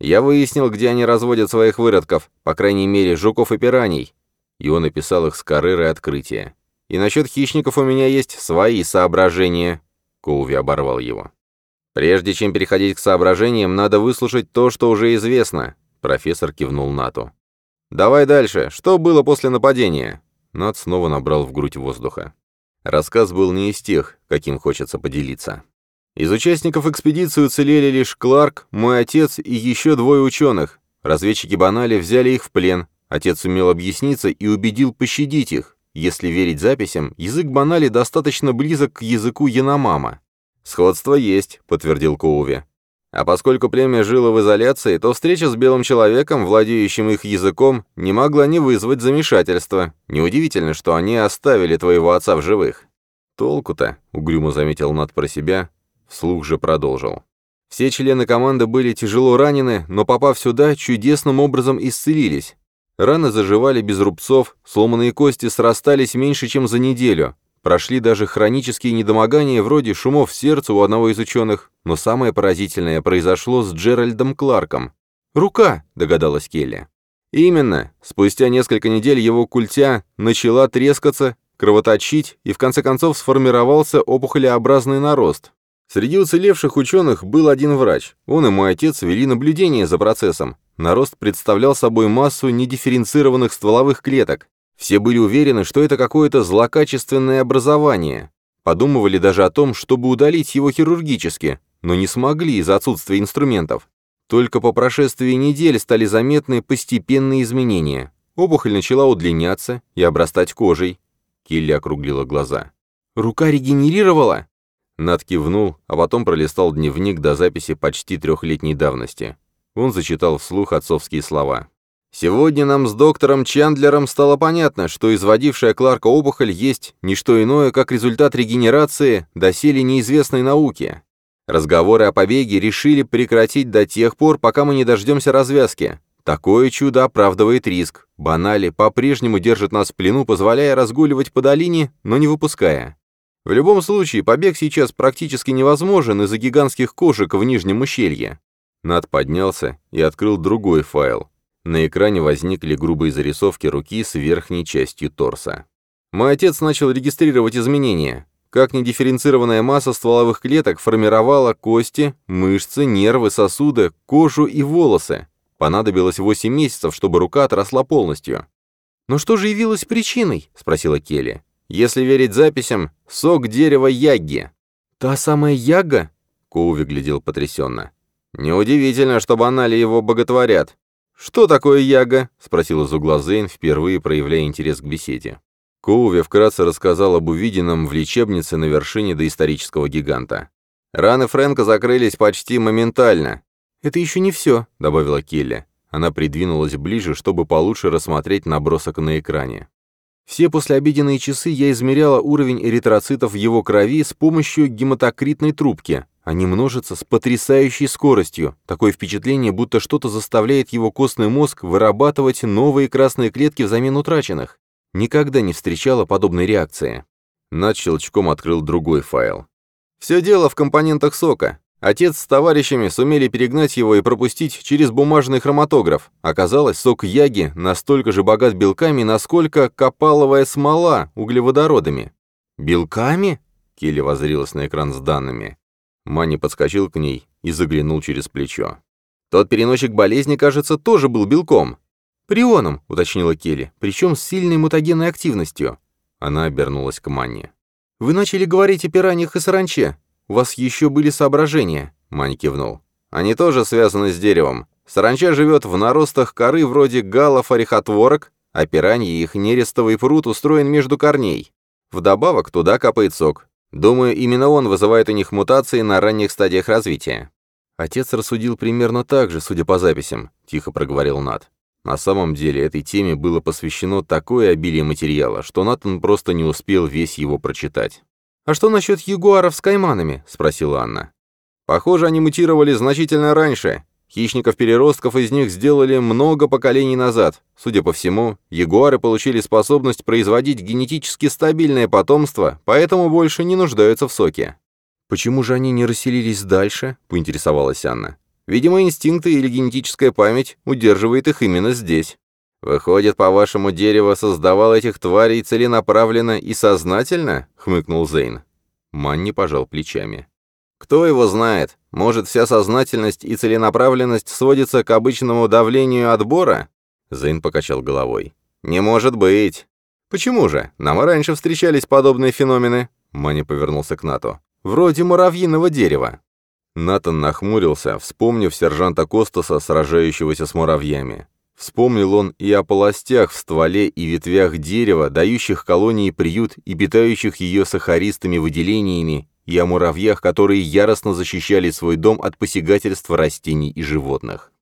«Я выяснил, где они разводят своих выродков, по крайней мере, жуков и пираний». И он описал их с карыры открытия. «И насчет хищников у меня есть свои соображения». Коуви оборвал его. «Прежде чем переходить к соображениям, надо выслушать то, что уже известно», профессор кивнул Нату. «Давай дальше. Что было после нападения?» Нат снова набрал в грудь воздуха. Рассказ был не из тех, каким хочется поделиться. Из участников экспедиции уцелели лишь Кларк, мой отец и еще двое ученых. Разведчики Банали взяли их в плен. Отец сумел объясниться и убедил пощадить их. Если верить записям, язык Банали достаточно близок к языку Яномама. «Сходство есть», — подтвердил Коуви. А поскольку племя жило в изоляции, то встреча с белым человеком, владеющим их языком, не могла не вызвать замешательства. Неудивительно, что они оставили твоего отца в живых. «Толку-то», — угрюмо заметил Над про себя, вслух же продолжил. Все члены команды были тяжело ранены, но, попав сюда, чудесным образом исцелились. Раны заживали без рубцов, сломанные кости срастались меньше, чем за неделю, Прошли даже хронические недомогания вроде шумов сердца у одного из ученых, но самое поразительное произошло с Джеральдом Кларком. «Рука», — догадалась Келли. Именно. Спустя несколько недель его культя начала трескаться, кровоточить, и в конце концов сформировался опухолеобразный нарост. Среди уцелевших ученых был один врач. Он и мой отец вели наблюдение за процессом. Нарост представлял собой массу недифференцированных стволовых клеток. Все были уверены, что это какое-то злокачественное образование. Подумывали даже о том, чтобы удалить его хирургически, но не смогли из-за отсутствия инструментов. Только по прошествии недель стали заметны постепенные изменения. Опухоль начала удлиняться и обрастать кожей. Килли округлила глаза. «Рука регенерировала?» Над кивнул, а потом пролистал дневник до записи почти трехлетней давности. Он зачитал вслух отцовские слова. Сегодня нам с доктором Чандлером стало понятно, что изводившая Кларка опухоль есть не что иное, как результат регенерации доселе неизвестной науки. Разговоры о побеге решили прекратить до тех пор, пока мы не дождемся развязки. Такое чудо оправдывает риск. Банали по-прежнему держит нас в плену, позволяя разгуливать по долине, но не выпуская. В любом случае, побег сейчас практически невозможен из-за гигантских кошек в нижнем ущелье. Над поднялся и открыл другой файл. На экране возникли грубые зарисовки руки с верхней частью торса. Мой отец начал регистрировать изменения. Как недифференцированная масса стволовых клеток формировала кости, мышцы, нервы, сосуды, кожу и волосы. Понадобилось 8 месяцев, чтобы рука отросла полностью. «Но что же явилось причиной?» — спросила Келли. «Если верить записям, сок дерева ягги». «Та самая ягга?» — Коуви глядел потрясенно. «Неудивительно, что банали его боготворят. «Что такое яга?» — спросил из угла Зейн, впервые проявляя интерес к беседе. Коуви вкратце рассказал об увиденном в лечебнице на вершине доисторического гиганта. Раны Фрэнка закрылись почти моментально. «Это еще не все», — добавила Келли. Она придвинулась ближе, чтобы получше рассмотреть набросок на экране. Все послеобеденные часы я измеряла уровень эритроцитов в его крови с помощью гематокритной трубки. Они множатся с потрясающей скоростью. Такое впечатление, будто что-то заставляет его костный мозг вырабатывать новые красные клетки взамен утраченных. Никогда не встречала подобной реакции. Над щелчком открыл другой файл. Все дело в компонентах сока. Отец с товарищами сумели перегнать его и пропустить через бумажный хроматограф. Оказалось, сок яги настолько же богат белками, насколько копаловая смола углеводородами. «Белками?» — Келли воззрилась на экран с данными. Манни подскочил к ней и заглянул через плечо. «Тот переносчик болезни, кажется, тоже был белком». «Прионом», — уточнила Келли, «причем с сильной мутагенной активностью». Она обернулась к Манни. «Вы начали говорить о пираньях и саранче. У вас еще были соображения?» Манни кивнул. «Они тоже связаны с деревом. Саранча живет в наростах коры вроде галлов орехотворок, а пираньи их нерестовый пруд устроен между корней. Вдобавок туда капает сок. Думаю, именно он вызывает у них мутации на ранних стадиях развития. Отец рассудил примерно так же, судя по записям, тихо проговорил Нат. На самом деле этой теме было посвящено такое обилие материала, что Натан просто не успел весь его прочитать. «А что насчет ягуаров с кайманами?» — спросила Анна. «Похоже, они мутировали значительно раньше. Хищников-переростков из них сделали много поколений назад. Судя по всему, ягуары получили способность производить генетически стабильное потомство, поэтому больше не нуждаются в соке. «Почему же они не расселились дальше?» — поинтересовалась Анна. «Видимо, инстинкты или генетическая память удерживает их именно здесь». «Выходит, по-вашему, дерево создавало этих тварей целенаправленно и сознательно?» — хмыкнул Зейн. Манни пожал плечами. «Кто его знает? Может, вся сознательность и целенаправленность сводится к обычному давлению отбора?» Зейн покачал головой. «Не может быть!» «Почему же? Нам раньше встречались подобные феномены». Манни повернулся к Нату. «Вроде муравьиного дерева». Натан нахмурился, вспомнив сержанта Костаса, сражающегося с муравьями. Вспомнил он и о полостях в стволе и ветвях дерева, дающих колонии приют и питающих ее сахаристыми выделениями, и о муравьях, которые яростно защищали свой дом от посягательства растений и животных.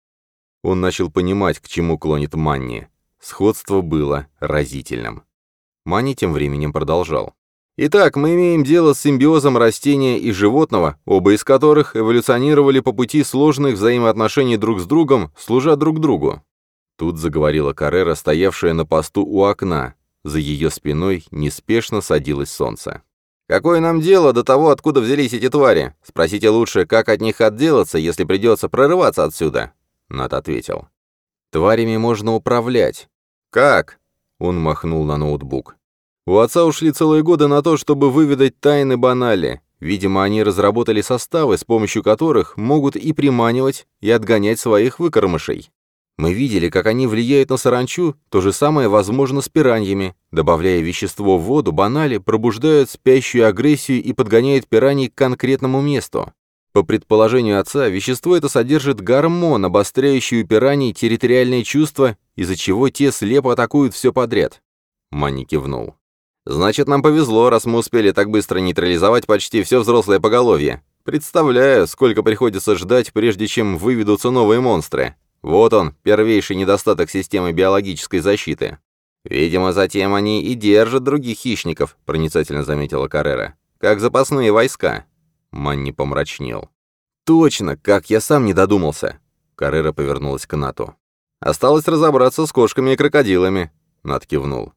Он начал понимать, к чему клонит Манни. Сходство было разительным. Манни тем временем продолжал. Итак, мы имеем дело с симбиозом растения и животного, оба из которых эволюционировали по пути сложных взаимоотношений друг с другом, служа друг другу. Тут заговорила Каррера, стоявшая на посту у окна. За ее спиной неспешно садилось солнце. «Какое нам дело до того, откуда взялись эти твари? Спросите лучше, как от них отделаться, если придется прорываться отсюда?» Нат ответил. «Тварями можно управлять». «Как?» Он махнул на ноутбук. «У отца ушли целые годы на то, чтобы выведать тайны банали. Видимо, они разработали составы, с помощью которых могут и приманивать, и отгонять своих выкормышей. Мы видели, как они влияют на саранчу, то же самое возможно с пираньями. Добавляя вещество в воду, банали пробуждают спящую агрессию и подгоняют пираний к конкретному месту. По предположению отца, вещество это содержит гормон, обостряющий у пираний территориальные чувства, из-за чего те слепо атакуют все подряд. Манни кивнул. «Значит, нам повезло, раз мы успели так быстро нейтрализовать почти все взрослое поголовье. Представляю, сколько приходится ждать, прежде чем выведутся новые монстры. Вот он, первейший недостаток системы биологической защиты. Видимо, затем они и держат других хищников, проницательно заметила Каррера. Как запасные войска. Манни помрачнел. Точно, как я сам не додумался. Каррера повернулась к Нату. Осталось разобраться с кошками и крокодилами. Нат кивнул.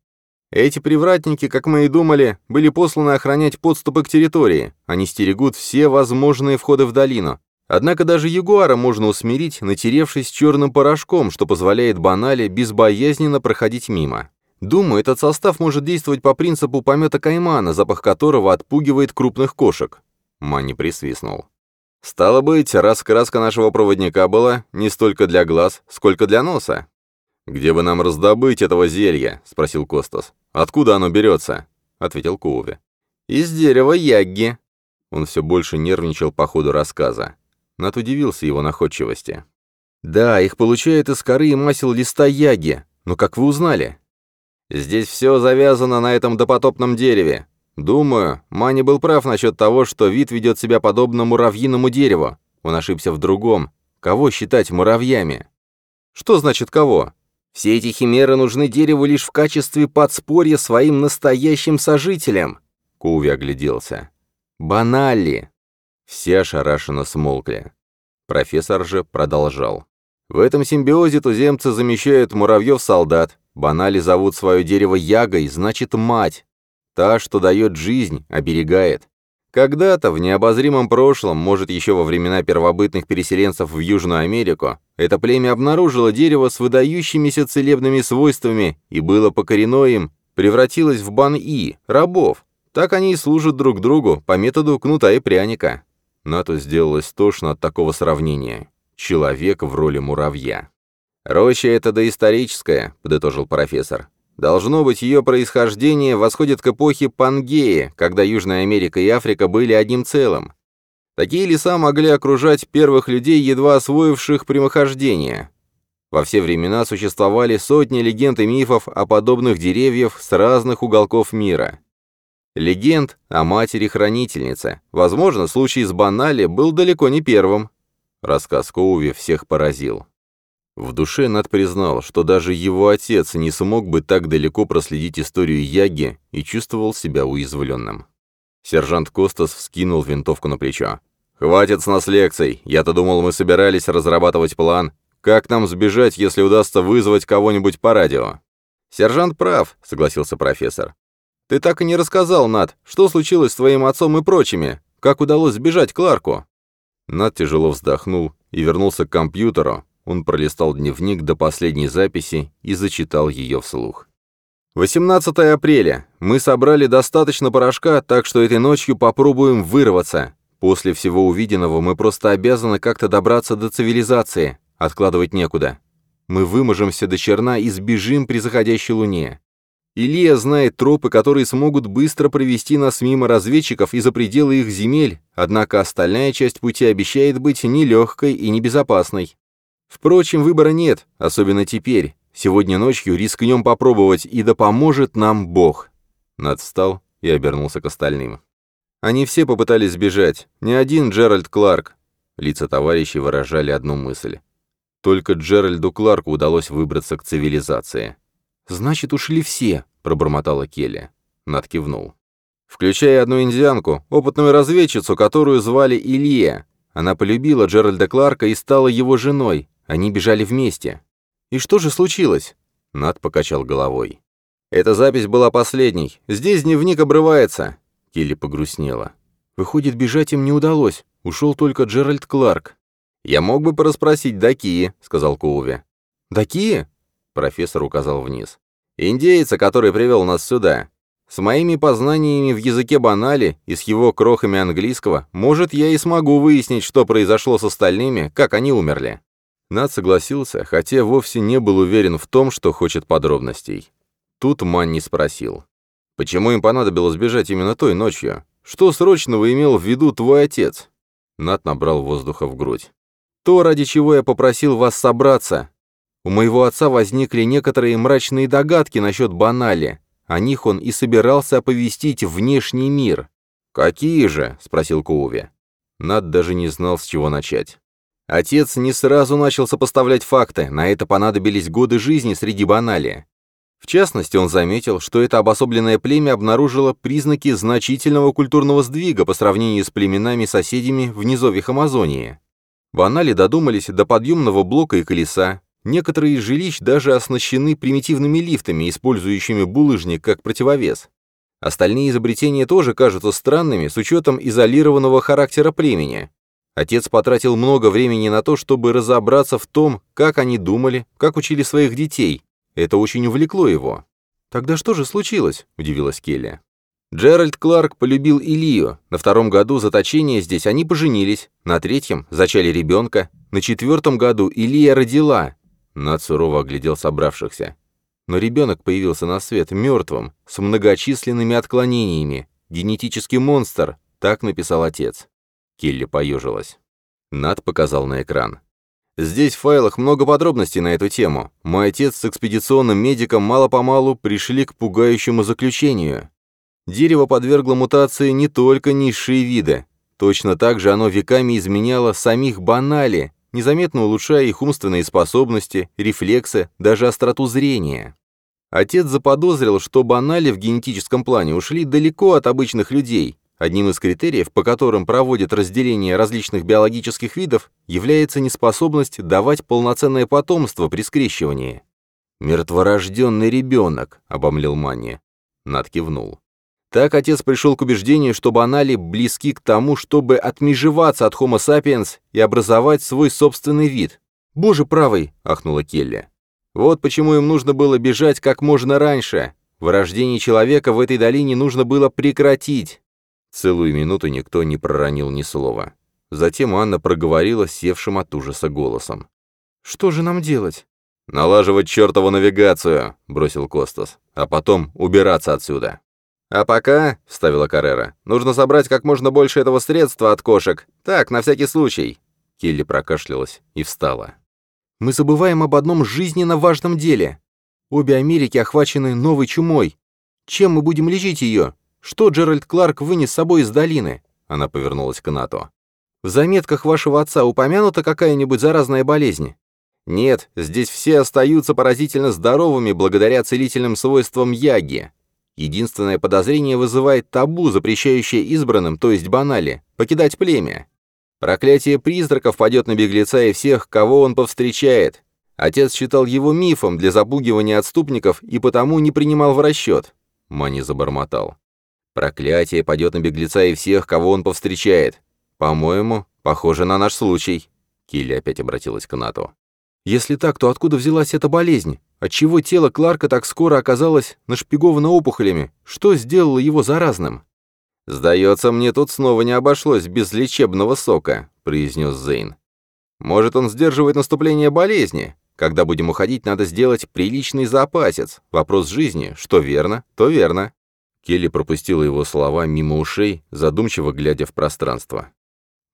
Эти привратники, как мы и думали, были посланы охранять подступы к территории. Они стерегут все возможные входы в долину. Однако даже ягуара можно усмирить, натеревшись черным порошком, что позволяет банали безбоязненно проходить мимо. Думаю, этот состав может действовать по принципу помета каймана, запах которого отпугивает крупных кошек. Манни присвистнул. «Стало быть, раз краска нашего проводника была не столько для глаз, сколько для носа». «Где бы нам раздобыть этого зелья?» — спросил Костас. «Откуда оно берется?» — ответил Коуви. «Из дерева ягги». Он все больше нервничал по ходу рассказа. Нат удивился его находчивости. «Да, их получают из коры и масел листа яги. Но как вы узнали?» «Здесь все завязано на этом допотопном дереве. Думаю, Мани был прав насчет того, что вид ведет себя подобно муравьиному дереву. Он ошибся в другом. Кого считать муравьями?» «Что значит кого?» «Все эти химеры нужны дереву лишь в качестве подспорья своим настоящим сожителям», — Куви огляделся. «Банали. Все ошарашенно смолкли. Профессор же продолжал. В этом симбиозе туземцы замещают муравьев-солдат. Банали зовут свое дерево ягой, значит мать. Та, что дает жизнь, оберегает. Когда-то, в необозримом прошлом, может, еще во времена первобытных переселенцев в Южную Америку, это племя обнаружило дерево с выдающимися целебными свойствами и было покорено им, превратилось в бан-и, рабов. Так они и служат друг другу по методу кнута и пряника. Нату сделалось тошно от такого сравнения. Человек в роли муравья. «Роща — это доисторическая», — подытожил профессор. «Должно быть, ее происхождение восходит к эпохе Пангеи, когда Южная Америка и Африка были одним целым. Такие леса могли окружать первых людей, едва освоивших прямохождение. Во все времена существовали сотни легенд и мифов о подобных деревьях с разных уголков мира. Легенд о матери-хранительнице. Возможно, случай с Банали был далеко не первым. Рассказ Коуви всех поразил. В душе Над признал, что даже его отец не смог бы так далеко проследить историю Яги и чувствовал себя уязвленным. Сержант Костас вскинул винтовку на плечо. «Хватит с нас лекций. Я-то думал, мы собирались разрабатывать план. Как нам сбежать, если удастся вызвать кого-нибудь по радио?» «Сержант прав», — согласился профессор. «Ты так и не рассказал, Над, что случилось с твоим отцом и прочими? Как удалось сбежать Кларку?» Над тяжело вздохнул и вернулся к компьютеру. Он пролистал дневник до последней записи и зачитал ее вслух. 18 апреля. Мы собрали достаточно порошка, так что этой ночью попробуем вырваться. После всего увиденного мы просто обязаны как-то добраться до цивилизации. Откладывать некуда. Мы выможемся до черна и сбежим при заходящей луне. Илья знает тропы, которые смогут быстро провести нас мимо разведчиков и за пределы их земель, однако остальная часть пути обещает быть нелегкой и небезопасной. Впрочем, выбора нет, особенно теперь. Сегодня ночью рискнем попробовать, и да поможет нам Бог». Над встал и обернулся к остальным. Они все попытались сбежать, ни один Джеральд Кларк. Лица товарищей выражали одну мысль. Только Джеральду Кларку удалось выбраться к цивилизации. «Значит, ушли все», — пробормотала Келли. Над кивнул. «Включая одну индианку, опытную разведчицу, которую звали Илье. Она полюбила Джеральда Кларка и стала его женой. Они бежали вместе. «И что же случилось?» Над покачал головой. «Эта запись была последней. Здесь дневник обрывается». Келли погрустнела. «Выходит, бежать им не удалось. Ушел только Джеральд Кларк». «Я мог бы порасспросить Дакии», — сказал Коуви. «Дакии?» — профессор указал вниз. «Индейца, который привел нас сюда. С моими познаниями в языке банали и с его крохами английского, может, я и смогу выяснить, что произошло с остальными, как они умерли». Над согласился, хотя вовсе не был уверен в том, что хочет подробностей. Тут Манни спросил. «Почему им понадобилось бежать именно той ночью? Что срочного имел в виду твой отец?» Над набрал воздуха в грудь. «То, ради чего я попросил вас собраться. У моего отца возникли некоторые мрачные догадки насчет банали. О них он и собирался оповестить внешний мир». «Какие же?» — спросил Коуви. Над даже не знал, с чего начать. Отец не сразу начал сопоставлять факты, на это понадобились годы жизни среди банали. В частности, он заметил, что это обособленное племя обнаружило признаки значительного культурного сдвига по сравнению с племенами-соседями в низовьях Амазонии. Банали додумались до подъемного блока и колеса, некоторые из жилищ даже оснащены примитивными лифтами, использующими булыжник как противовес. Остальные изобретения тоже кажутся странными с учетом изолированного характера племени. Отец потратил много времени на то, чтобы разобраться в том, как они думали, как учили своих детей. Это очень увлекло его. «Тогда что же случилось?» – удивилась Келли. Джеральд Кларк полюбил Илью. На втором году заточения здесь они поженились. На третьем зачали ребенка. На четвертом году Илья родила. Над сурово оглядел собравшихся. Но ребенок появился на свет мертвым, с многочисленными отклонениями. Генетический монстр, так написал отец. Келли поежилась. Над показал на экран. Здесь в файлах много подробностей на эту тему. Мой отец с экспедиционным медиком мало-помалу пришли к пугающему заключению. Дерево подвергло мутации не только низшие виды. Точно так же оно веками изменяло самих банали, незаметно улучшая их умственные способности, рефлексы, даже остроту зрения. Отец заподозрил, что банали в генетическом плане ушли далеко от обычных людей, Одним из критериев, по которым проводят разделение различных биологических видов, является неспособность давать полноценное потомство при скрещивании. «Мертворожденный ребенок», — обомлел Манни. Над кивнул. Так отец пришел к убеждению, что банали близки к тому, чтобы отмежеваться от Homo sapiens и образовать свой собственный вид. «Боже правый!» — ахнула Келли. «Вот почему им нужно было бежать как можно раньше. Вырождение человека в этой долине нужно было прекратить. Целую минуту никто не проронил ни слова. Затем Анна проговорила севшим от ужаса голосом. «Что же нам делать?» «Налаживать чертову навигацию», — бросил Костас, «а потом убираться отсюда». «А пока», — вставила Каррера, — «нужно собрать как можно больше этого средства от кошек. Так, на всякий случай». Келли прокашлялась и встала. «Мы забываем об одном жизненно важном деле. Обе Америки охвачены новой чумой. Чем мы будем лечить ее? Что Джеральд Кларк вынес с собой из долины?» Она повернулась к НАТО. «В заметках вашего отца упомянута какая-нибудь заразная болезнь?» «Нет, здесь все остаются поразительно здоровыми благодаря целительным свойствам яги. Единственное подозрение вызывает табу, запрещающее избранным, то есть банали, покидать племя. Проклятие призраков падет на беглеца и всех, кого он повстречает. Отец считал его мифом для запугивания отступников и потому не принимал в расчет. Мани забормотал. Проклятие падет на беглеца и всех, кого он повстречает. По-моему, похоже на наш случай. Килли опять обратилась к Нату. Если так, то откуда взялась эта болезнь? Отчего тело Кларка так скоро оказалось нашпиговано опухолями? Что сделало его заразным? «Сдается мне, тут снова не обошлось без лечебного сока», — произнес Зейн. «Может, он сдерживает наступление болезни? Когда будем уходить, надо сделать приличный запасец. Вопрос жизни. Что верно, то верно». Келли пропустила его слова мимо ушей, задумчиво глядя в пространство.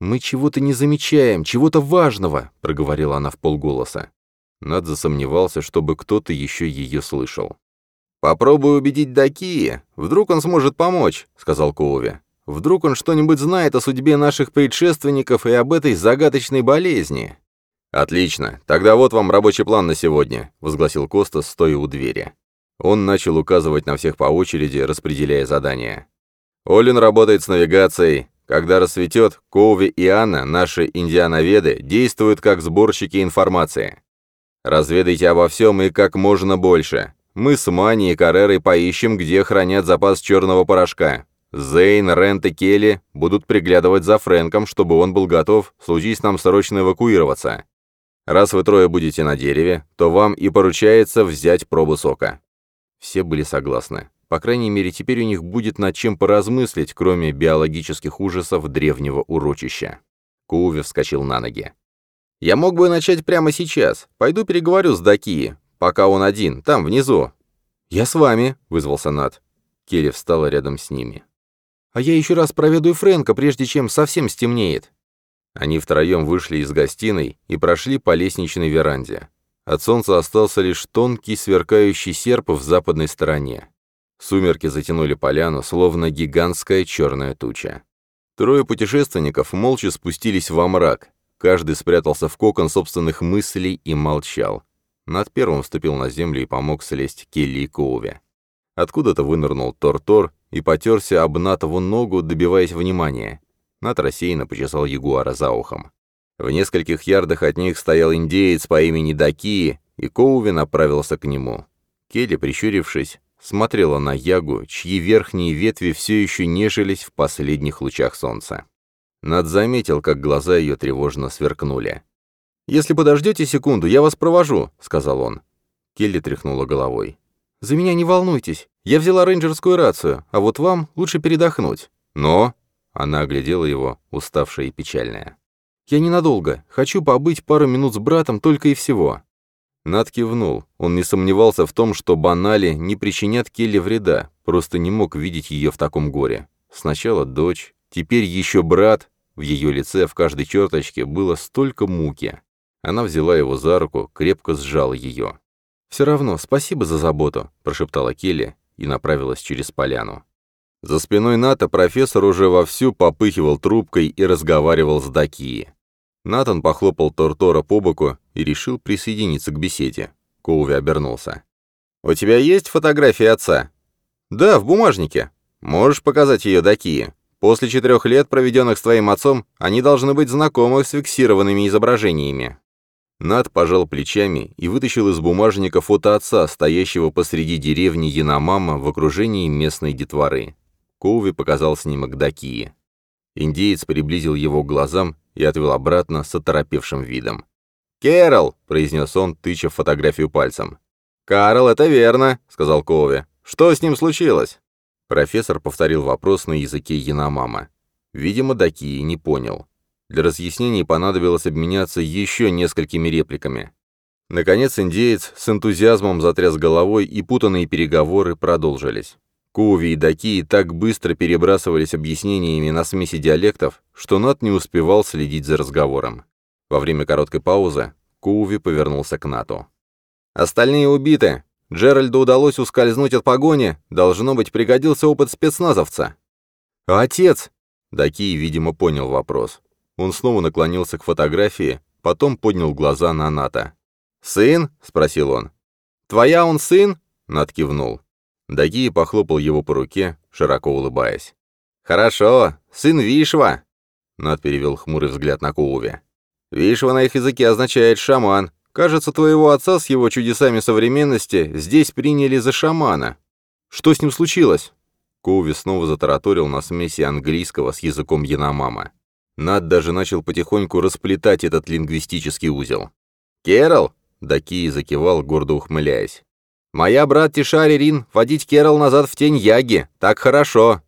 «Мы чего-то не замечаем, чего-то важного», — проговорила она в полголоса. Над засомневался, чтобы кто-то еще ее слышал. «Попробуй убедить Дакии. Вдруг он сможет помочь», — сказал Коуви. «Вдруг он что-нибудь знает о судьбе наших предшественников и об этой загадочной болезни». «Отлично. Тогда вот вам рабочий план на сегодня», — возгласил Коста, стоя у двери. Он начал указывать на всех по очереди, распределяя задания. «Олин работает с навигацией. Когда рассветет, Коуви и Анна, наши индиановеды, действуют как сборщики информации. Разведайте обо всем и как можно больше. Мы с Мани и Карерой поищем, где хранят запас черного порошка. Зейн, Рент и Келли будут приглядывать за Фрэнком, чтобы он был готов, случись нам срочно эвакуироваться. Раз вы трое будете на дереве, то вам и поручается взять пробу сока». Все были согласны. По крайней мере, теперь у них будет над чем поразмыслить, кроме биологических ужасов древнего урочища. Кууви вскочил на ноги. «Я мог бы начать прямо сейчас. Пойду переговорю с Дакии, пока он один, там, внизу». «Я с вами», — вызвался Нат. Келли встала рядом с ними. «А я еще раз проведу Фрэнка, прежде чем совсем стемнеет». Они втроем вышли из гостиной и прошли по лестничной веранде. От солнца остался лишь тонкий сверкающий серп в западной стороне. Сумерки затянули поляну, словно гигантская черная туча. Трое путешественников молча спустились во мрак. Каждый спрятался в кокон собственных мыслей и молчал. Над первым вступил на землю и помог слезть Келли и Коуве. Откуда-то вынырнул Тор-Тор и потерся об Натову ногу, добиваясь внимания. Нат рассеянно почесал ягуара за ухом. В нескольких ярдах от них стоял индеец по имени Дакии, и Коуви направился к нему. Келли, прищурившись, смотрела на Ягу, чьи верхние ветви все еще нежились в последних лучах солнца. Над заметил, как глаза ее тревожно сверкнули. «Если подождете секунду, я вас провожу», — сказал он. Келли тряхнула головой. «За меня не волнуйтесь. Я взяла рейнджерскую рацию, а вот вам лучше передохнуть». «Но...» — она оглядела его, уставшая и печальная. «Я ненадолго. Хочу побыть пару минут с братом только и всего». Над кивнул. Он не сомневался в том, что банали не причинят Келли вреда, просто не мог видеть ее в таком горе. Сначала дочь, теперь еще брат. В ее лице, в каждой черточке, было столько муки. Она взяла его за руку, крепко сжала ее. «Все равно, спасибо за заботу», — прошептала Келли и направилась через поляну. За спиной Ната профессор уже вовсю попыхивал трубкой и разговаривал с Дакии. Натан похлопал Тортора по боку и решил присоединиться к беседе. Коуви обернулся. «У тебя есть фотография отца?» «Да, в бумажнике. Можешь показать ее Дакии. После четырех лет, проведенных с твоим отцом, они должны быть знакомы с фиксированными изображениями». Над пожал плечами и вытащил из бумажника фото отца, стоящего посреди деревни Яномама в окружении местной детворы. Коуви показал снимок Дакии. Индеец приблизил его к глазам и отвел обратно с оторопевшим видом. «Кэрол!» — произнес он, тыча фотографию пальцем. «Карл, это верно!» — сказал Коуви. «Что с ним случилось?» Профессор повторил вопрос на языке Яномама. Видимо, Дакии не понял. Для разъяснений понадобилось обменяться еще несколькими репликами. Наконец индеец с энтузиазмом затряс головой, и путанные переговоры продолжились. Куви и Дакии так быстро перебрасывались объяснениями на смеси диалектов, что Нат не успевал следить за разговором. Во время короткой паузы Куви повернулся к Нату. «Остальные убиты. Джеральду удалось ускользнуть от погони. Должно быть, пригодился опыт спецназовца». «А отец?» Дакии, видимо, понял вопрос. Он снова наклонился к фотографии, потом поднял глаза на Ната. «Сын?» — спросил он. «Твоя он сын?» — Нат кивнул. Дагии похлопал его по руке, широко улыбаясь. «Хорошо, сын Вишва!» Над перевел хмурый взгляд на Коуве. «Вишва на их языке означает «шаман». Кажется, твоего отца с его чудесами современности здесь приняли за шамана. Что с ним случилось?» Коуви снова затараторил на смеси английского с языком Яномама. Над даже начал потихоньку расплетать этот лингвистический узел. «Керол!» — Даки закивал, гордо ухмыляясь. «Моя брат Тишари Рин, водить Керол назад в тень Яги. Так хорошо!»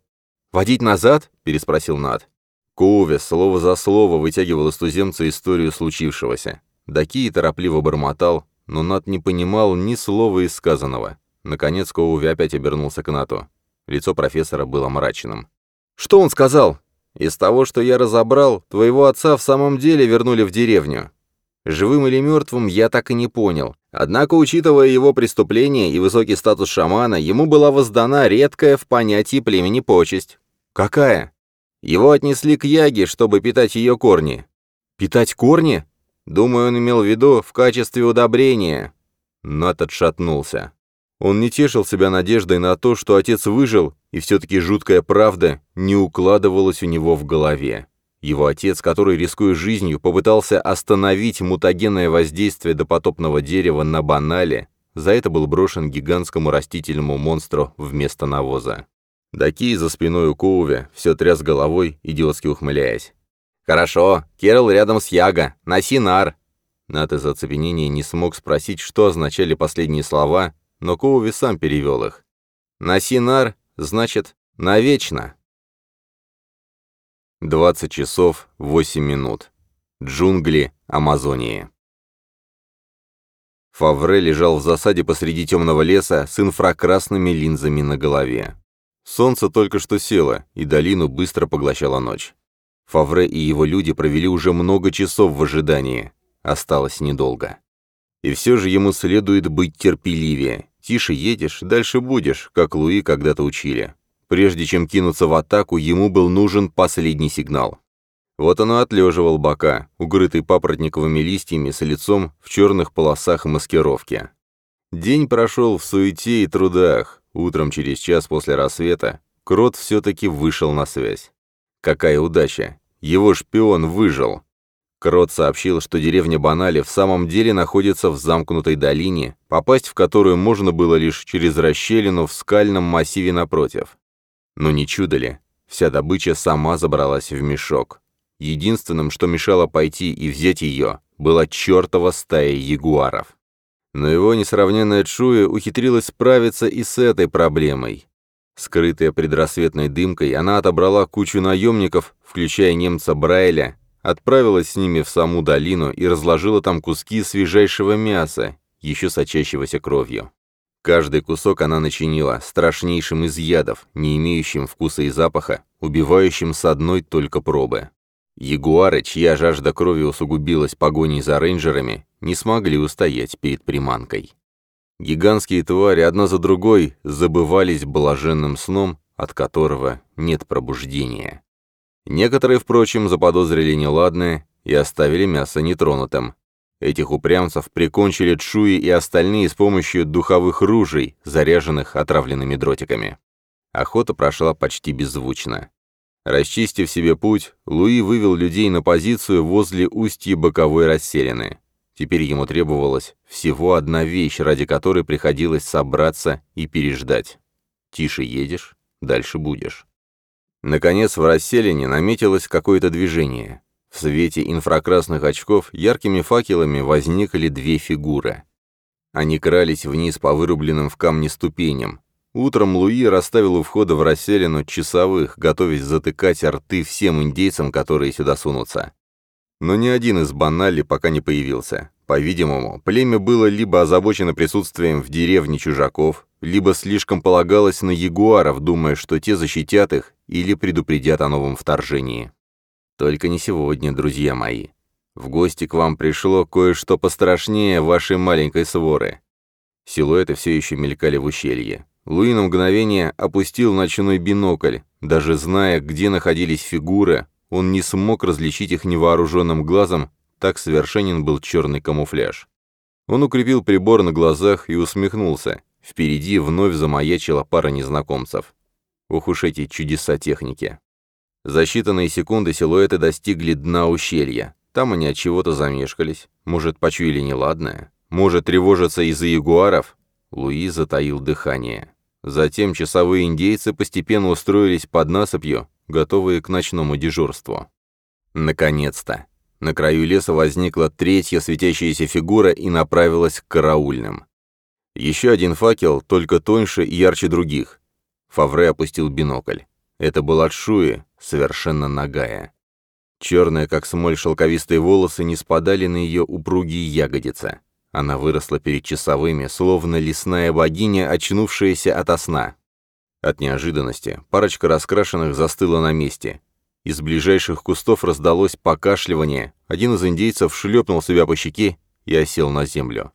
«Водить назад?» — переспросил Над. Коуве слово за слово вытягивал из туземца историю случившегося. Даки торопливо бормотал, но Над не понимал ни слова из сказанного. Наконец Коуве опять обернулся к Нату. Лицо профессора было мрачным. «Что он сказал?» «Из того, что я разобрал, твоего отца в самом деле вернули в деревню. Живым или мертвым, я так и не понял. Однако, учитывая его преступление и высокий статус шамана, ему была воздана редкая в понятии племени почесть. Какая? Его отнесли к Яге, чтобы питать ее корни. Питать корни? Думаю, он имел в виду в качестве удобрения. Нат отшатнулся. Он не тешил себя надеждой на то, что отец выжил, и все-таки жуткая правда не укладывалась у него в голове. Его отец, который, рискуя жизнью, попытался остановить мутагенное воздействие допотопного дерева на банале, за это был брошен гигантскому растительному монстру вместо навоза. Даки за спиной у Коуве все тряс головой, идиотски ухмыляясь. «Хорошо, Керл рядом с Яго, носи нар!» Нат из оцепенения не смог спросить, что означали последние слова, но Коуви сам перевел их. «Носи нар» значит «навечно». 20 часов 8 минут. Джунгли Амазонии. Фавре лежал в засаде посреди темного леса с инфракрасными линзами на голове. Солнце только что село, и долину быстро поглощала ночь. Фавре и его люди провели уже много часов в ожидании. Осталось недолго. И все же ему следует быть терпеливее. Тише едешь, дальше будешь, как Луи когда-то учили. Прежде чем кинуться в атаку, ему был нужен последний сигнал. Вот он и отлеживал бока, укрытый папоротниковыми листьями с лицом в черных полосах маскировки. День прошел в суете и трудах. Утром через час после рассвета Крот все-таки вышел на связь. Какая удача! Его шпион выжил. Крот сообщил, что деревня Банали в самом деле находится в замкнутой долине, попасть в которую можно было лишь через расщелину в скальном массиве напротив. Но не чудо ли? Вся добыча сама забралась в мешок. Единственным, что мешало пойти и взять ее, была чертова стая ягуаров. Но его несравненная Чуя ухитрилась справиться и с этой проблемой. Скрытая предрассветной дымкой, она отобрала кучу наемников, включая немца Брайля, отправилась с ними в саму долину и разложила там куски свежайшего мяса, еще сочащегося кровью. Каждый кусок она начинила страшнейшим из ядов, не имеющим вкуса и запаха, убивающим с одной только пробы. Ягуары, чья жажда крови усугубилась погоней за рейнджерами, не смогли устоять перед приманкой. Гигантские твари одна за другой забывались блаженным сном, от которого нет пробуждения. Некоторые, впрочем, заподозрили неладное и оставили мясо нетронутым, Этих упрямцев прикончили Чуи и остальные с помощью духовых ружей, заряженных отравленными дротиками. Охота прошла почти беззвучно. Расчистив себе путь, Луи вывел людей на позицию возле устья боковой расселены. Теперь ему требовалась всего одна вещь, ради которой приходилось собраться и переждать. Тише едешь, дальше будешь. Наконец в расселине наметилось какое-то движение. В свете инфракрасных очков яркими факелами возникли две фигуры. Они крались вниз по вырубленным в камне ступеням. Утром Луи расставил у входа в расселину часовых, готовясь затыкать рты всем индейцам, которые сюда сунутся. Но ни один из банали пока не появился. По-видимому, племя было либо озабочено присутствием в деревне чужаков, либо слишком полагалось на ягуаров, думая, что те защитят их или предупредят о новом вторжении. Только не сегодня, друзья мои. В гости к вам пришло кое-что пострашнее вашей маленькой своры. Силуэты все еще мелькали в ущелье. Луи на мгновение опустил ночной бинокль. Даже зная, где находились фигуры, он не смог различить их невооруженным глазом, так совершенен был черный камуфляж. Он укрепил прибор на глазах и усмехнулся. Впереди вновь замаячила пара незнакомцев. Ох уж эти чудеса техники. За считанные секунды силуэты достигли дна ущелья. Там они от чего-то замешкались. Может, почуяли неладное? Может, тревожатся из-за ягуаров? Луи затаил дыхание. Затем часовые индейцы постепенно устроились под насыпью, готовые к ночному дежурству. Наконец-то. На краю леса возникла третья светящаяся фигура и направилась к караульным. Еще один факел, только тоньше и ярче других. Фавре опустил бинокль. Это был от Шуи, совершенно нагая. Черные, как смоль, шелковистые волосы не спадали на ее упругие ягодицы. Она выросла перед часовыми, словно лесная богиня, очнувшаяся ото сна. От неожиданности парочка раскрашенных застыла на месте. Из ближайших кустов раздалось покашливание, один из индейцев шлепнул себя по щеке и осел на землю.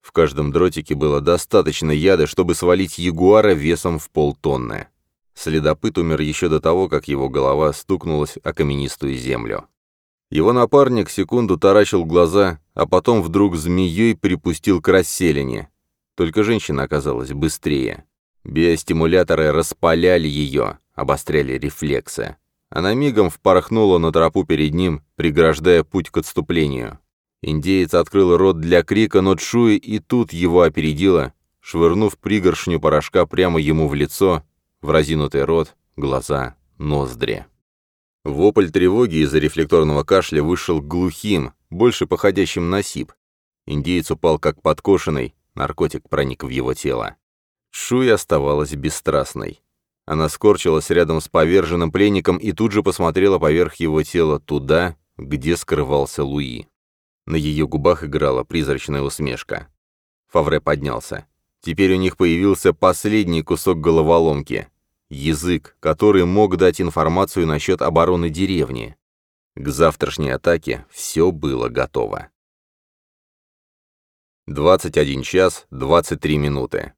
В каждом дротике было достаточно яда, чтобы свалить ягуара весом в полтонны. Следопыт умер еще до того, как его голова стукнулась о каменистую землю. Его напарник секунду таращил глаза, а потом вдруг змеей припустил к расселине. Только женщина оказалась быстрее. Биостимуляторы распаляли ее, обостряли рефлексы. Она мигом впорхнула на тропу перед ним, преграждая путь к отступлению. Индеец открыл рот для крика, но Чуи и тут его опередила, швырнув пригоршню порошка прямо ему в лицо, в разинутый рот, глаза, ноздри. Вопль тревоги из-за рефлекторного кашля вышел глухим, больше походящим на сип. Индеец упал как подкошенный, наркотик проник в его тело. Шуй оставалась бесстрастной. Она скорчилась рядом с поверженным пленником и тут же посмотрела поверх его тела туда, где скрывался Луи. На ее губах играла призрачная усмешка. Фавре поднялся. Теперь у них появился последний кусок головоломки. Язык, который мог дать информацию насчет обороны деревни. К завтрашней атаке все было готово. 21 час 23 минуты.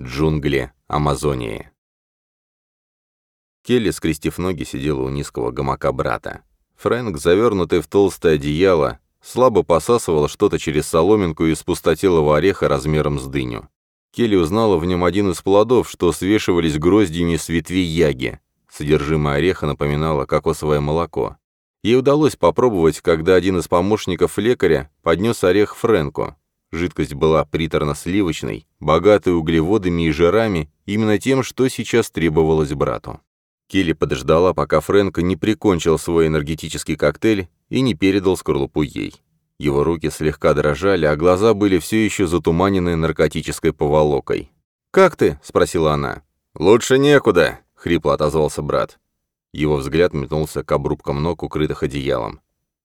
Джунгли Амазонии. Келли, скрестив ноги, сидела у низкого гамака брата. Фрэнк, завернутый в толстое одеяло, слабо посасывал что-то через соломинку из пустотелого ореха размером с дыню. Келли узнала в нем один из плодов, что свешивались гроздьями с ветвей яги. Содержимое ореха напоминало кокосовое молоко. Ей удалось попробовать, когда один из помощников лекаря поднес орех Фрэнку. Жидкость была приторно-сливочной, богатой углеводами и жирами, именно тем, что сейчас требовалось брату. Келли подождала, пока Фрэнк не прикончил свой энергетический коктейль и не передал скорлупу ей. Его руки слегка дрожали, а глаза были все еще затуманены наркотической поволокой. «Как ты?» — спросила она. «Лучше некуда», — хрипло отозвался брат. Его взгляд метнулся к обрубкам ног, укрытых одеялом.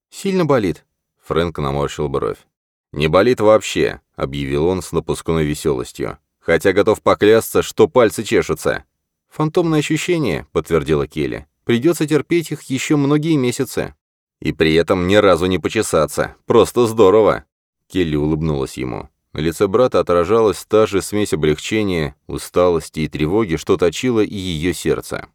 «Сильно болит?» Фрэнк наморщил бровь. «Не болит вообще», — объявил он с напускной веселостью. «Хотя готов поклясться, что пальцы чешутся». «Фантомное ощущение», — подтвердила Келли. «Придется терпеть их еще многие месяцы». И при этом ни разу не почесаться. Просто здорово!» Келли улыбнулась ему. На лице брата отражалась та же смесь облегчения, усталости и тревоги, что точило и ее сердце.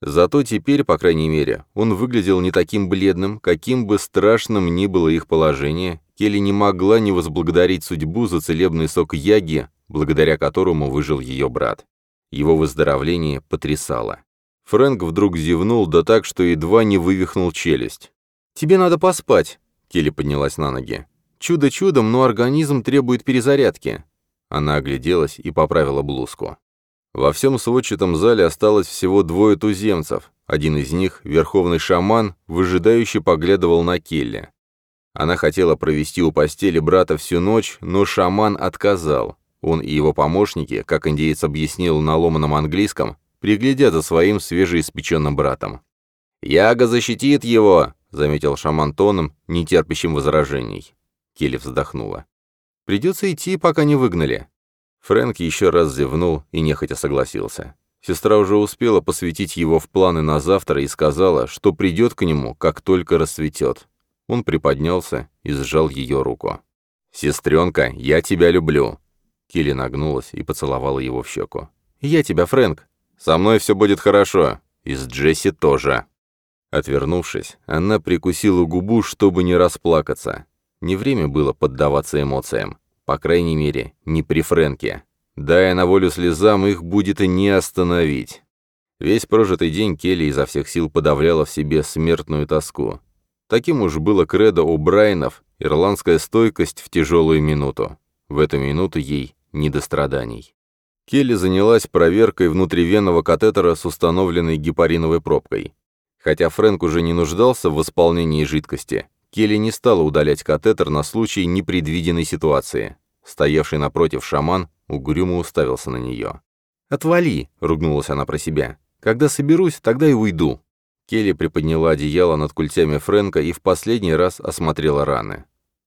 Зато теперь, по крайней мере, он выглядел не таким бледным, каким бы страшным ни было их положение, Келли не могла не возблагодарить судьбу за целебный сок Яги, благодаря которому выжил ее брат. Его выздоровление потрясало. Фрэнк вдруг зевнул, да так, что едва не вывихнул челюсть. «Тебе надо поспать», — Келли поднялась на ноги. «Чудо чудом, но организм требует перезарядки». Она огляделась и поправила блузку. Во всем сводчатом зале осталось всего двое туземцев. Один из них, верховный шаман, выжидающе поглядывал на Келли. Она хотела провести у постели брата всю ночь, но шаман отказал. Он и его помощники, как индеец объяснил на ломаном английском, приглядят за своим свежеиспеченным братом. «Яга защитит его!» заметил шаман тоном, не терпящим возражений. Келли вздохнула. «Придется идти, пока не выгнали». Фрэнк еще раз зевнул и нехотя согласился. Сестра уже успела посвятить его в планы на завтра и сказала, что придет к нему, как только рассветет. Он приподнялся и сжал ее руку. «Сестренка, я тебя люблю!» Келли нагнулась и поцеловала его в щеку. «Я тебя, Фрэнк!» «Со мной все будет хорошо. И с Джесси тоже!» Отвернувшись, она прикусила губу, чтобы не расплакаться. Не время было поддаваться эмоциям. По крайней мере, не при Фрэнке. Дая на волю слезам, их будет и не остановить. Весь прожитый день Келли изо всех сил подавляла в себе смертную тоску. Таким уж было кредо у Брайнов, ирландская стойкость в тяжелую минуту. В эту минуту ей не до страданий. Келли занялась проверкой внутривенного катетера с установленной гепариновой пробкой. Хотя Фрэнк уже не нуждался в восполнении жидкости, Келли не стала удалять катетер на случай непредвиденной ситуации. Стоявший напротив шаман угрюмо уставился на нее. «Отвали!» — ругнулась она про себя. «Когда соберусь, тогда и уйду». Келли приподняла одеяло над культями Фрэнка и в последний раз осмотрела раны.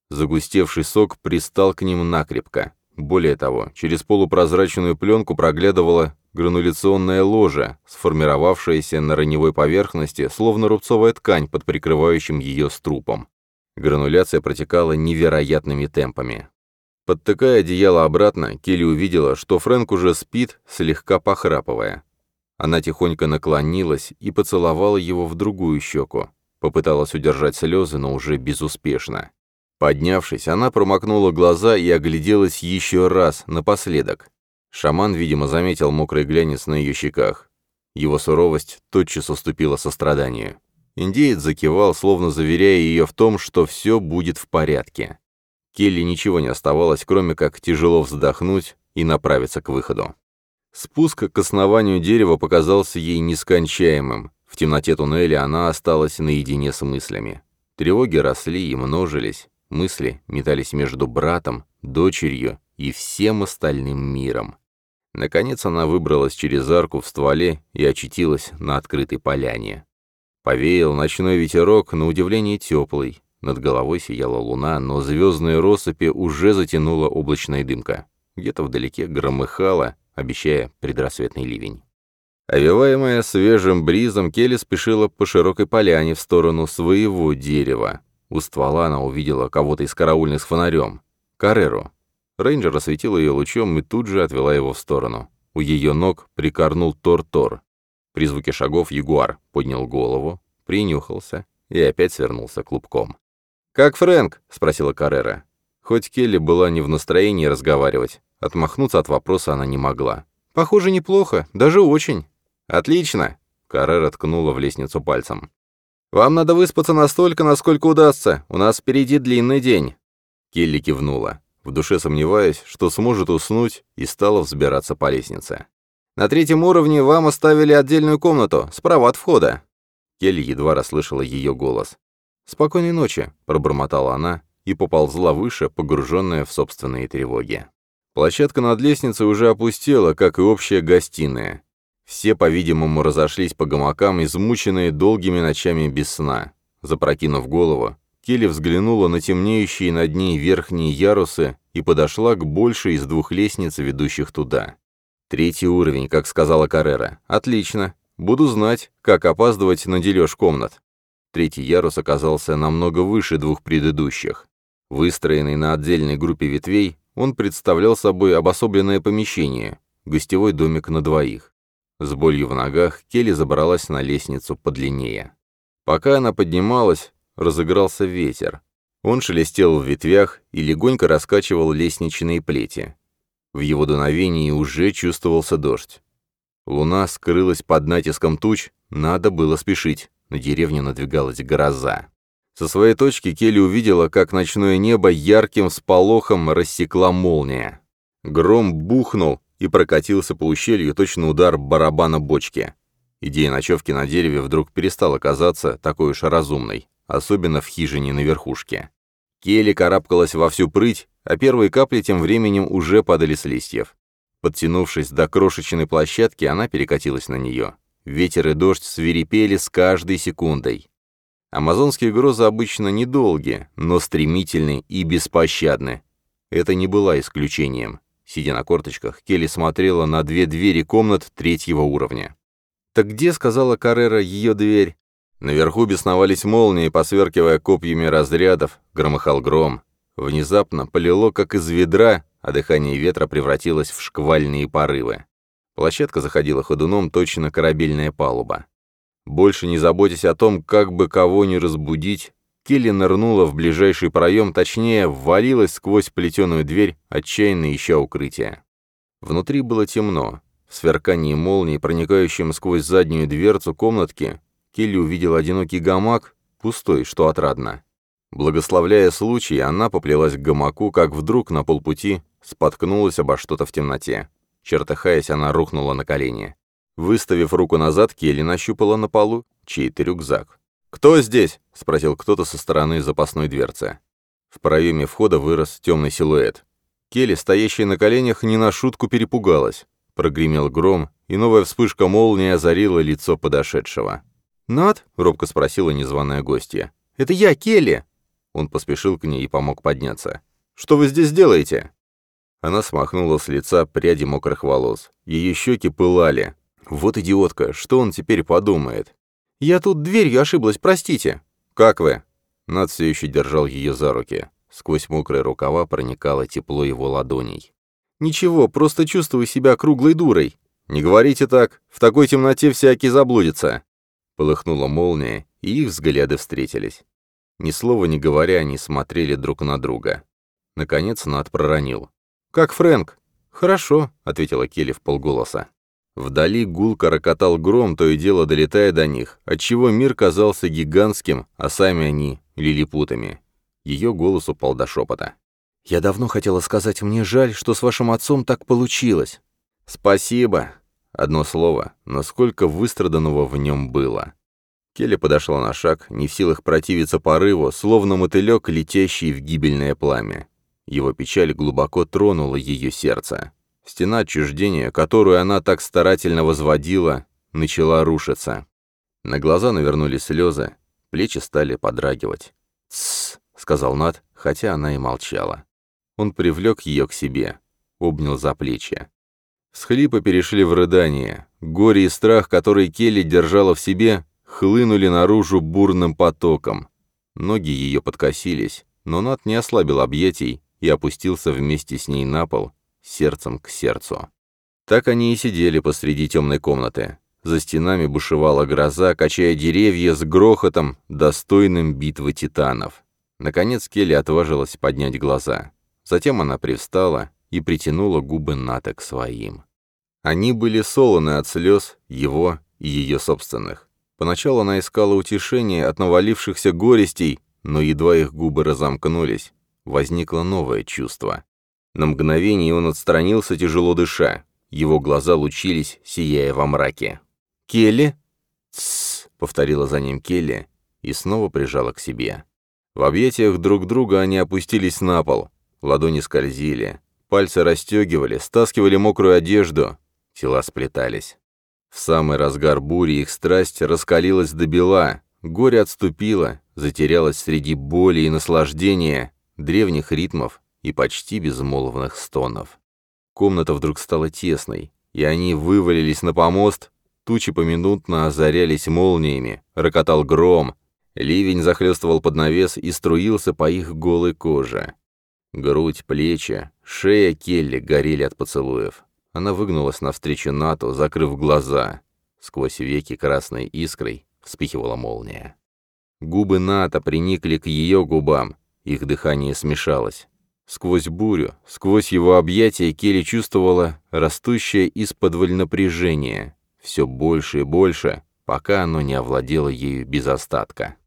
Загустевший сок пристал к ним накрепко. Более того, через полупрозрачную пленку проглядывала грануляционная ложа, сформировавшаяся на раневой поверхности, словно рубцовая ткань под прикрывающим ее струпом. Грануляция протекала невероятными темпами. Подтыкая одеяло обратно, Келли увидела, что Фрэнк уже спит, слегка похрапывая. Она тихонько наклонилась и поцеловала его в другую щеку. Попыталась удержать слезы, но уже безуспешно. Поднявшись, она промокнула глаза и огляделась еще раз, напоследок. Шаман, видимо, заметил мокрый глянец на ее щеках. Его суровость тотчас уступила состраданию. Индеец закивал, словно заверяя ее в том, что все будет в порядке. Келли ничего не оставалось, кроме как тяжело вздохнуть и направиться к выходу. Спуск к основанию дерева показался ей нескончаемым. В темноте туннеля она осталась наедине с мыслями. Тревоги росли и множились, мысли метались между братом, дочерью и всем остальным миром. Наконец она выбралась через арку в стволе и очутилась на открытой поляне. Повеял ночной ветерок, на удивление теплый. Над головой сияла луна, но звездные россыпи уже затянула облачная дымка. Где-то вдалеке громыхало, обещая предрассветный ливень. Овиваемая свежим бризом, Келли спешила по широкой поляне в сторону своего дерева. У ствола она увидела кого-то из караульных с фонарем. Кареру. Рейнджер осветил ее лучом и тут же отвела его в сторону. У ее ног прикорнул Тор-Тор. При звуке шагов ягуар поднял голову, принюхался и опять свернулся клубком. «Как Фрэнк?» — спросила Каррера. Хоть Келли была не в настроении разговаривать, Отмахнуться от вопроса она не могла. «Похоже, неплохо, даже очень». «Отлично!» — Каррера ткнула в лестницу пальцем. «Вам надо выспаться настолько, насколько удастся. У нас впереди длинный день». Келли кивнула, в душе сомневаясь, что сможет уснуть, и стала взбираться по лестнице. «На третьем уровне вам оставили отдельную комнату, справа от входа». Келли едва расслышала ее голос. «Спокойной ночи», — пробормотала она и поползла выше, погруженная в собственные тревоги. Площадка над лестницей уже опустела, как и общая гостиная. Все, по-видимому, разошлись по гамакам, измученные долгими ночами без сна. Запрокинув голову, Келли взглянула на темнеющие над ней верхние ярусы и подошла к большей из двух лестниц, ведущих туда. Третий уровень, как сказала Каррера. Отлично. Буду знать, как опаздывать на дележ комнат. Третий ярус оказался намного выше двух предыдущих. Выстроенный на отдельной группе ветвей, он представлял собой обособленное помещение, гостевой домик на двоих. С болью в ногах Келли забралась на лестницу подлиннее. Пока она поднималась, разыгрался ветер. Он шелестел в ветвях и легонько раскачивал лестничные плети. В его дуновении уже чувствовался дождь. Луна скрылась под натиском туч, надо было спешить, на деревню надвигалась гроза. Со своей точки Келли увидела, как ночное небо ярким всполохом рассекла молния. Гром бухнул и прокатился по ущелью точно удар барабана бочки. Идея ночевки на дереве вдруг перестала казаться такой уж разумной, особенно в хижине на верхушке. Келли карабкалась во всю прыть, а первые капли тем временем уже падали с листьев. Подтянувшись до крошечной площадки, она перекатилась на нее. Ветер и дождь свирепели с каждой секундой. Амазонские грозы обычно недолгие, но стремительны и беспощадны. Это не была исключением. Сидя на корточках, Келли смотрела на две двери комнат третьего уровня. «Так где?» — сказала Каррера ее дверь. Наверху бесновались молнии, посверкивая копьями разрядов, громыхал гром. Внезапно полило, как из ведра, а дыхание ветра превратилось в шквальные порывы. Площадка заходила ходуном, точно корабельная палуба. Больше не заботясь о том, как бы кого не разбудить, Келли нырнула в ближайший проем, точнее, ввалилась сквозь плетеную дверь, отчаянно ища укрытия. Внутри было темно. В сверкании молнии, проникающем сквозь заднюю дверцу комнатки, Келли увидел одинокий гамак, пустой, что отрадно. Благословляя случай, она поплелась к гамаку, как вдруг на полпути споткнулась обо что-то в темноте. Чертыхаясь, она рухнула на колени. Выставив руку назад, Келли нащупала на полу чей-то рюкзак. «Кто здесь?» — спросил кто-то со стороны запасной дверцы. В проеме входа вырос темный силуэт. Келли, стоящая на коленях, не на шутку перепугалась. Прогремел гром, и новая вспышка молнии озарила лицо подошедшего. «Над?» — робко спросила незваная гостья. «Это я, Келли!» Он поспешил к ней и помог подняться. «Что вы здесь делаете?» Она смахнула с лица пряди мокрых волос. Ее щеки пылали. Вот идиотка, что он теперь подумает? «Я тут дверью ошиблась, простите». «Как вы?» Над все еще держал ее за руки. Сквозь мокрые рукава проникало тепло его ладоней. «Ничего, просто чувствую себя круглой дурой». «Не говорите так, в такой темноте всякий заблудится». Полыхнула молния, и их взгляды встретились. Ни слова не говоря, они смотрели друг на друга. Наконец Над проронил. «Как Фрэнк?» «Хорошо», — ответила Келли в полголоса. Вдали гулко рокотал гром, то и дело долетая до них, отчего мир казался гигантским, а сами они — лилипутами. Ее голос упал до шепота. «Я давно хотела сказать, мне жаль, что с вашим отцом так получилось». «Спасибо». Одно слово, но сколько выстраданного в нем было. Келли подошла на шаг, не в силах противиться порыву, словно мотылек, летящий в гибельное пламя. Его печаль глубоко тронула ее сердце. Стена отчуждения, которую она так старательно возводила, начала рушиться. На глаза навернулись слезы, плечи стали подрагивать. «Тссс», — сказал Нат, хотя она и молчала. Он привлек ее к себе, обнял за плечи. Схлипы перешли в рыдание. Горе и страх, который Келли держала в себе, хлынули наружу бурным потоком. Ноги ее подкосились, но Нат не ослабил объятий и опустился вместе с ней на пол, сердцем к сердцу. Так они и сидели посреди темной комнаты. За стенами бушевала гроза, качая деревья с грохотом, достойным битвы титанов. Наконец Келли отважилась поднять глаза. Затем она привстала и притянула губы Ната к своим. Они были солоны от слез его и ее собственных. Поначалу она искала утешения от навалившихся горестей, но едва их губы разомкнулись, возникло новое чувство. На мгновение он отстранился, тяжело дыша. Его глаза лучились, сияя во мраке. «Келли?» «Тссс», — повторила за ним Келли и снова прижала к себе. В объятиях друг друга они опустились на пол. Ладони скользили, пальцы расстегивали, стаскивали мокрую одежду, тела сплетались. В самый разгар бури их страсть раскалилась до бела, горе отступило, затерялось среди боли и наслаждения, древних ритмов и почти безмолвных стонов. Комната вдруг стала тесной, и они вывалились на помост, тучи поминутно озарялись молниями, рокотал гром, ливень захлестывал под навес и струился по их голой коже. Грудь, плечи, шея Келли горели от поцелуев. Она выгнулась навстречу Нату, закрыв глаза. Сквозь веки красной искрой вспихивала молния. Губы Ната приникли к ее губам, их дыхание смешалось. Сквозь бурю, сквозь его объятия Келли чувствовала растущее из-под напряжение, все больше и больше, пока оно не овладело ею без остатка.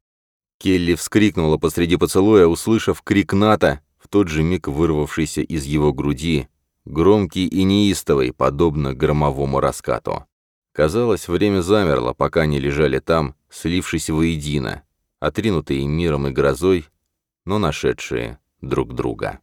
Келли вскрикнула посреди поцелуя, услышав крик Ната, в тот же миг вырвавшийся из его груди, громкий и неистовый, подобно громовому раскату. Казалось, время замерло, пока они лежали там, слившись воедино, отринутые миром и грозой, но нашедшие друг друга.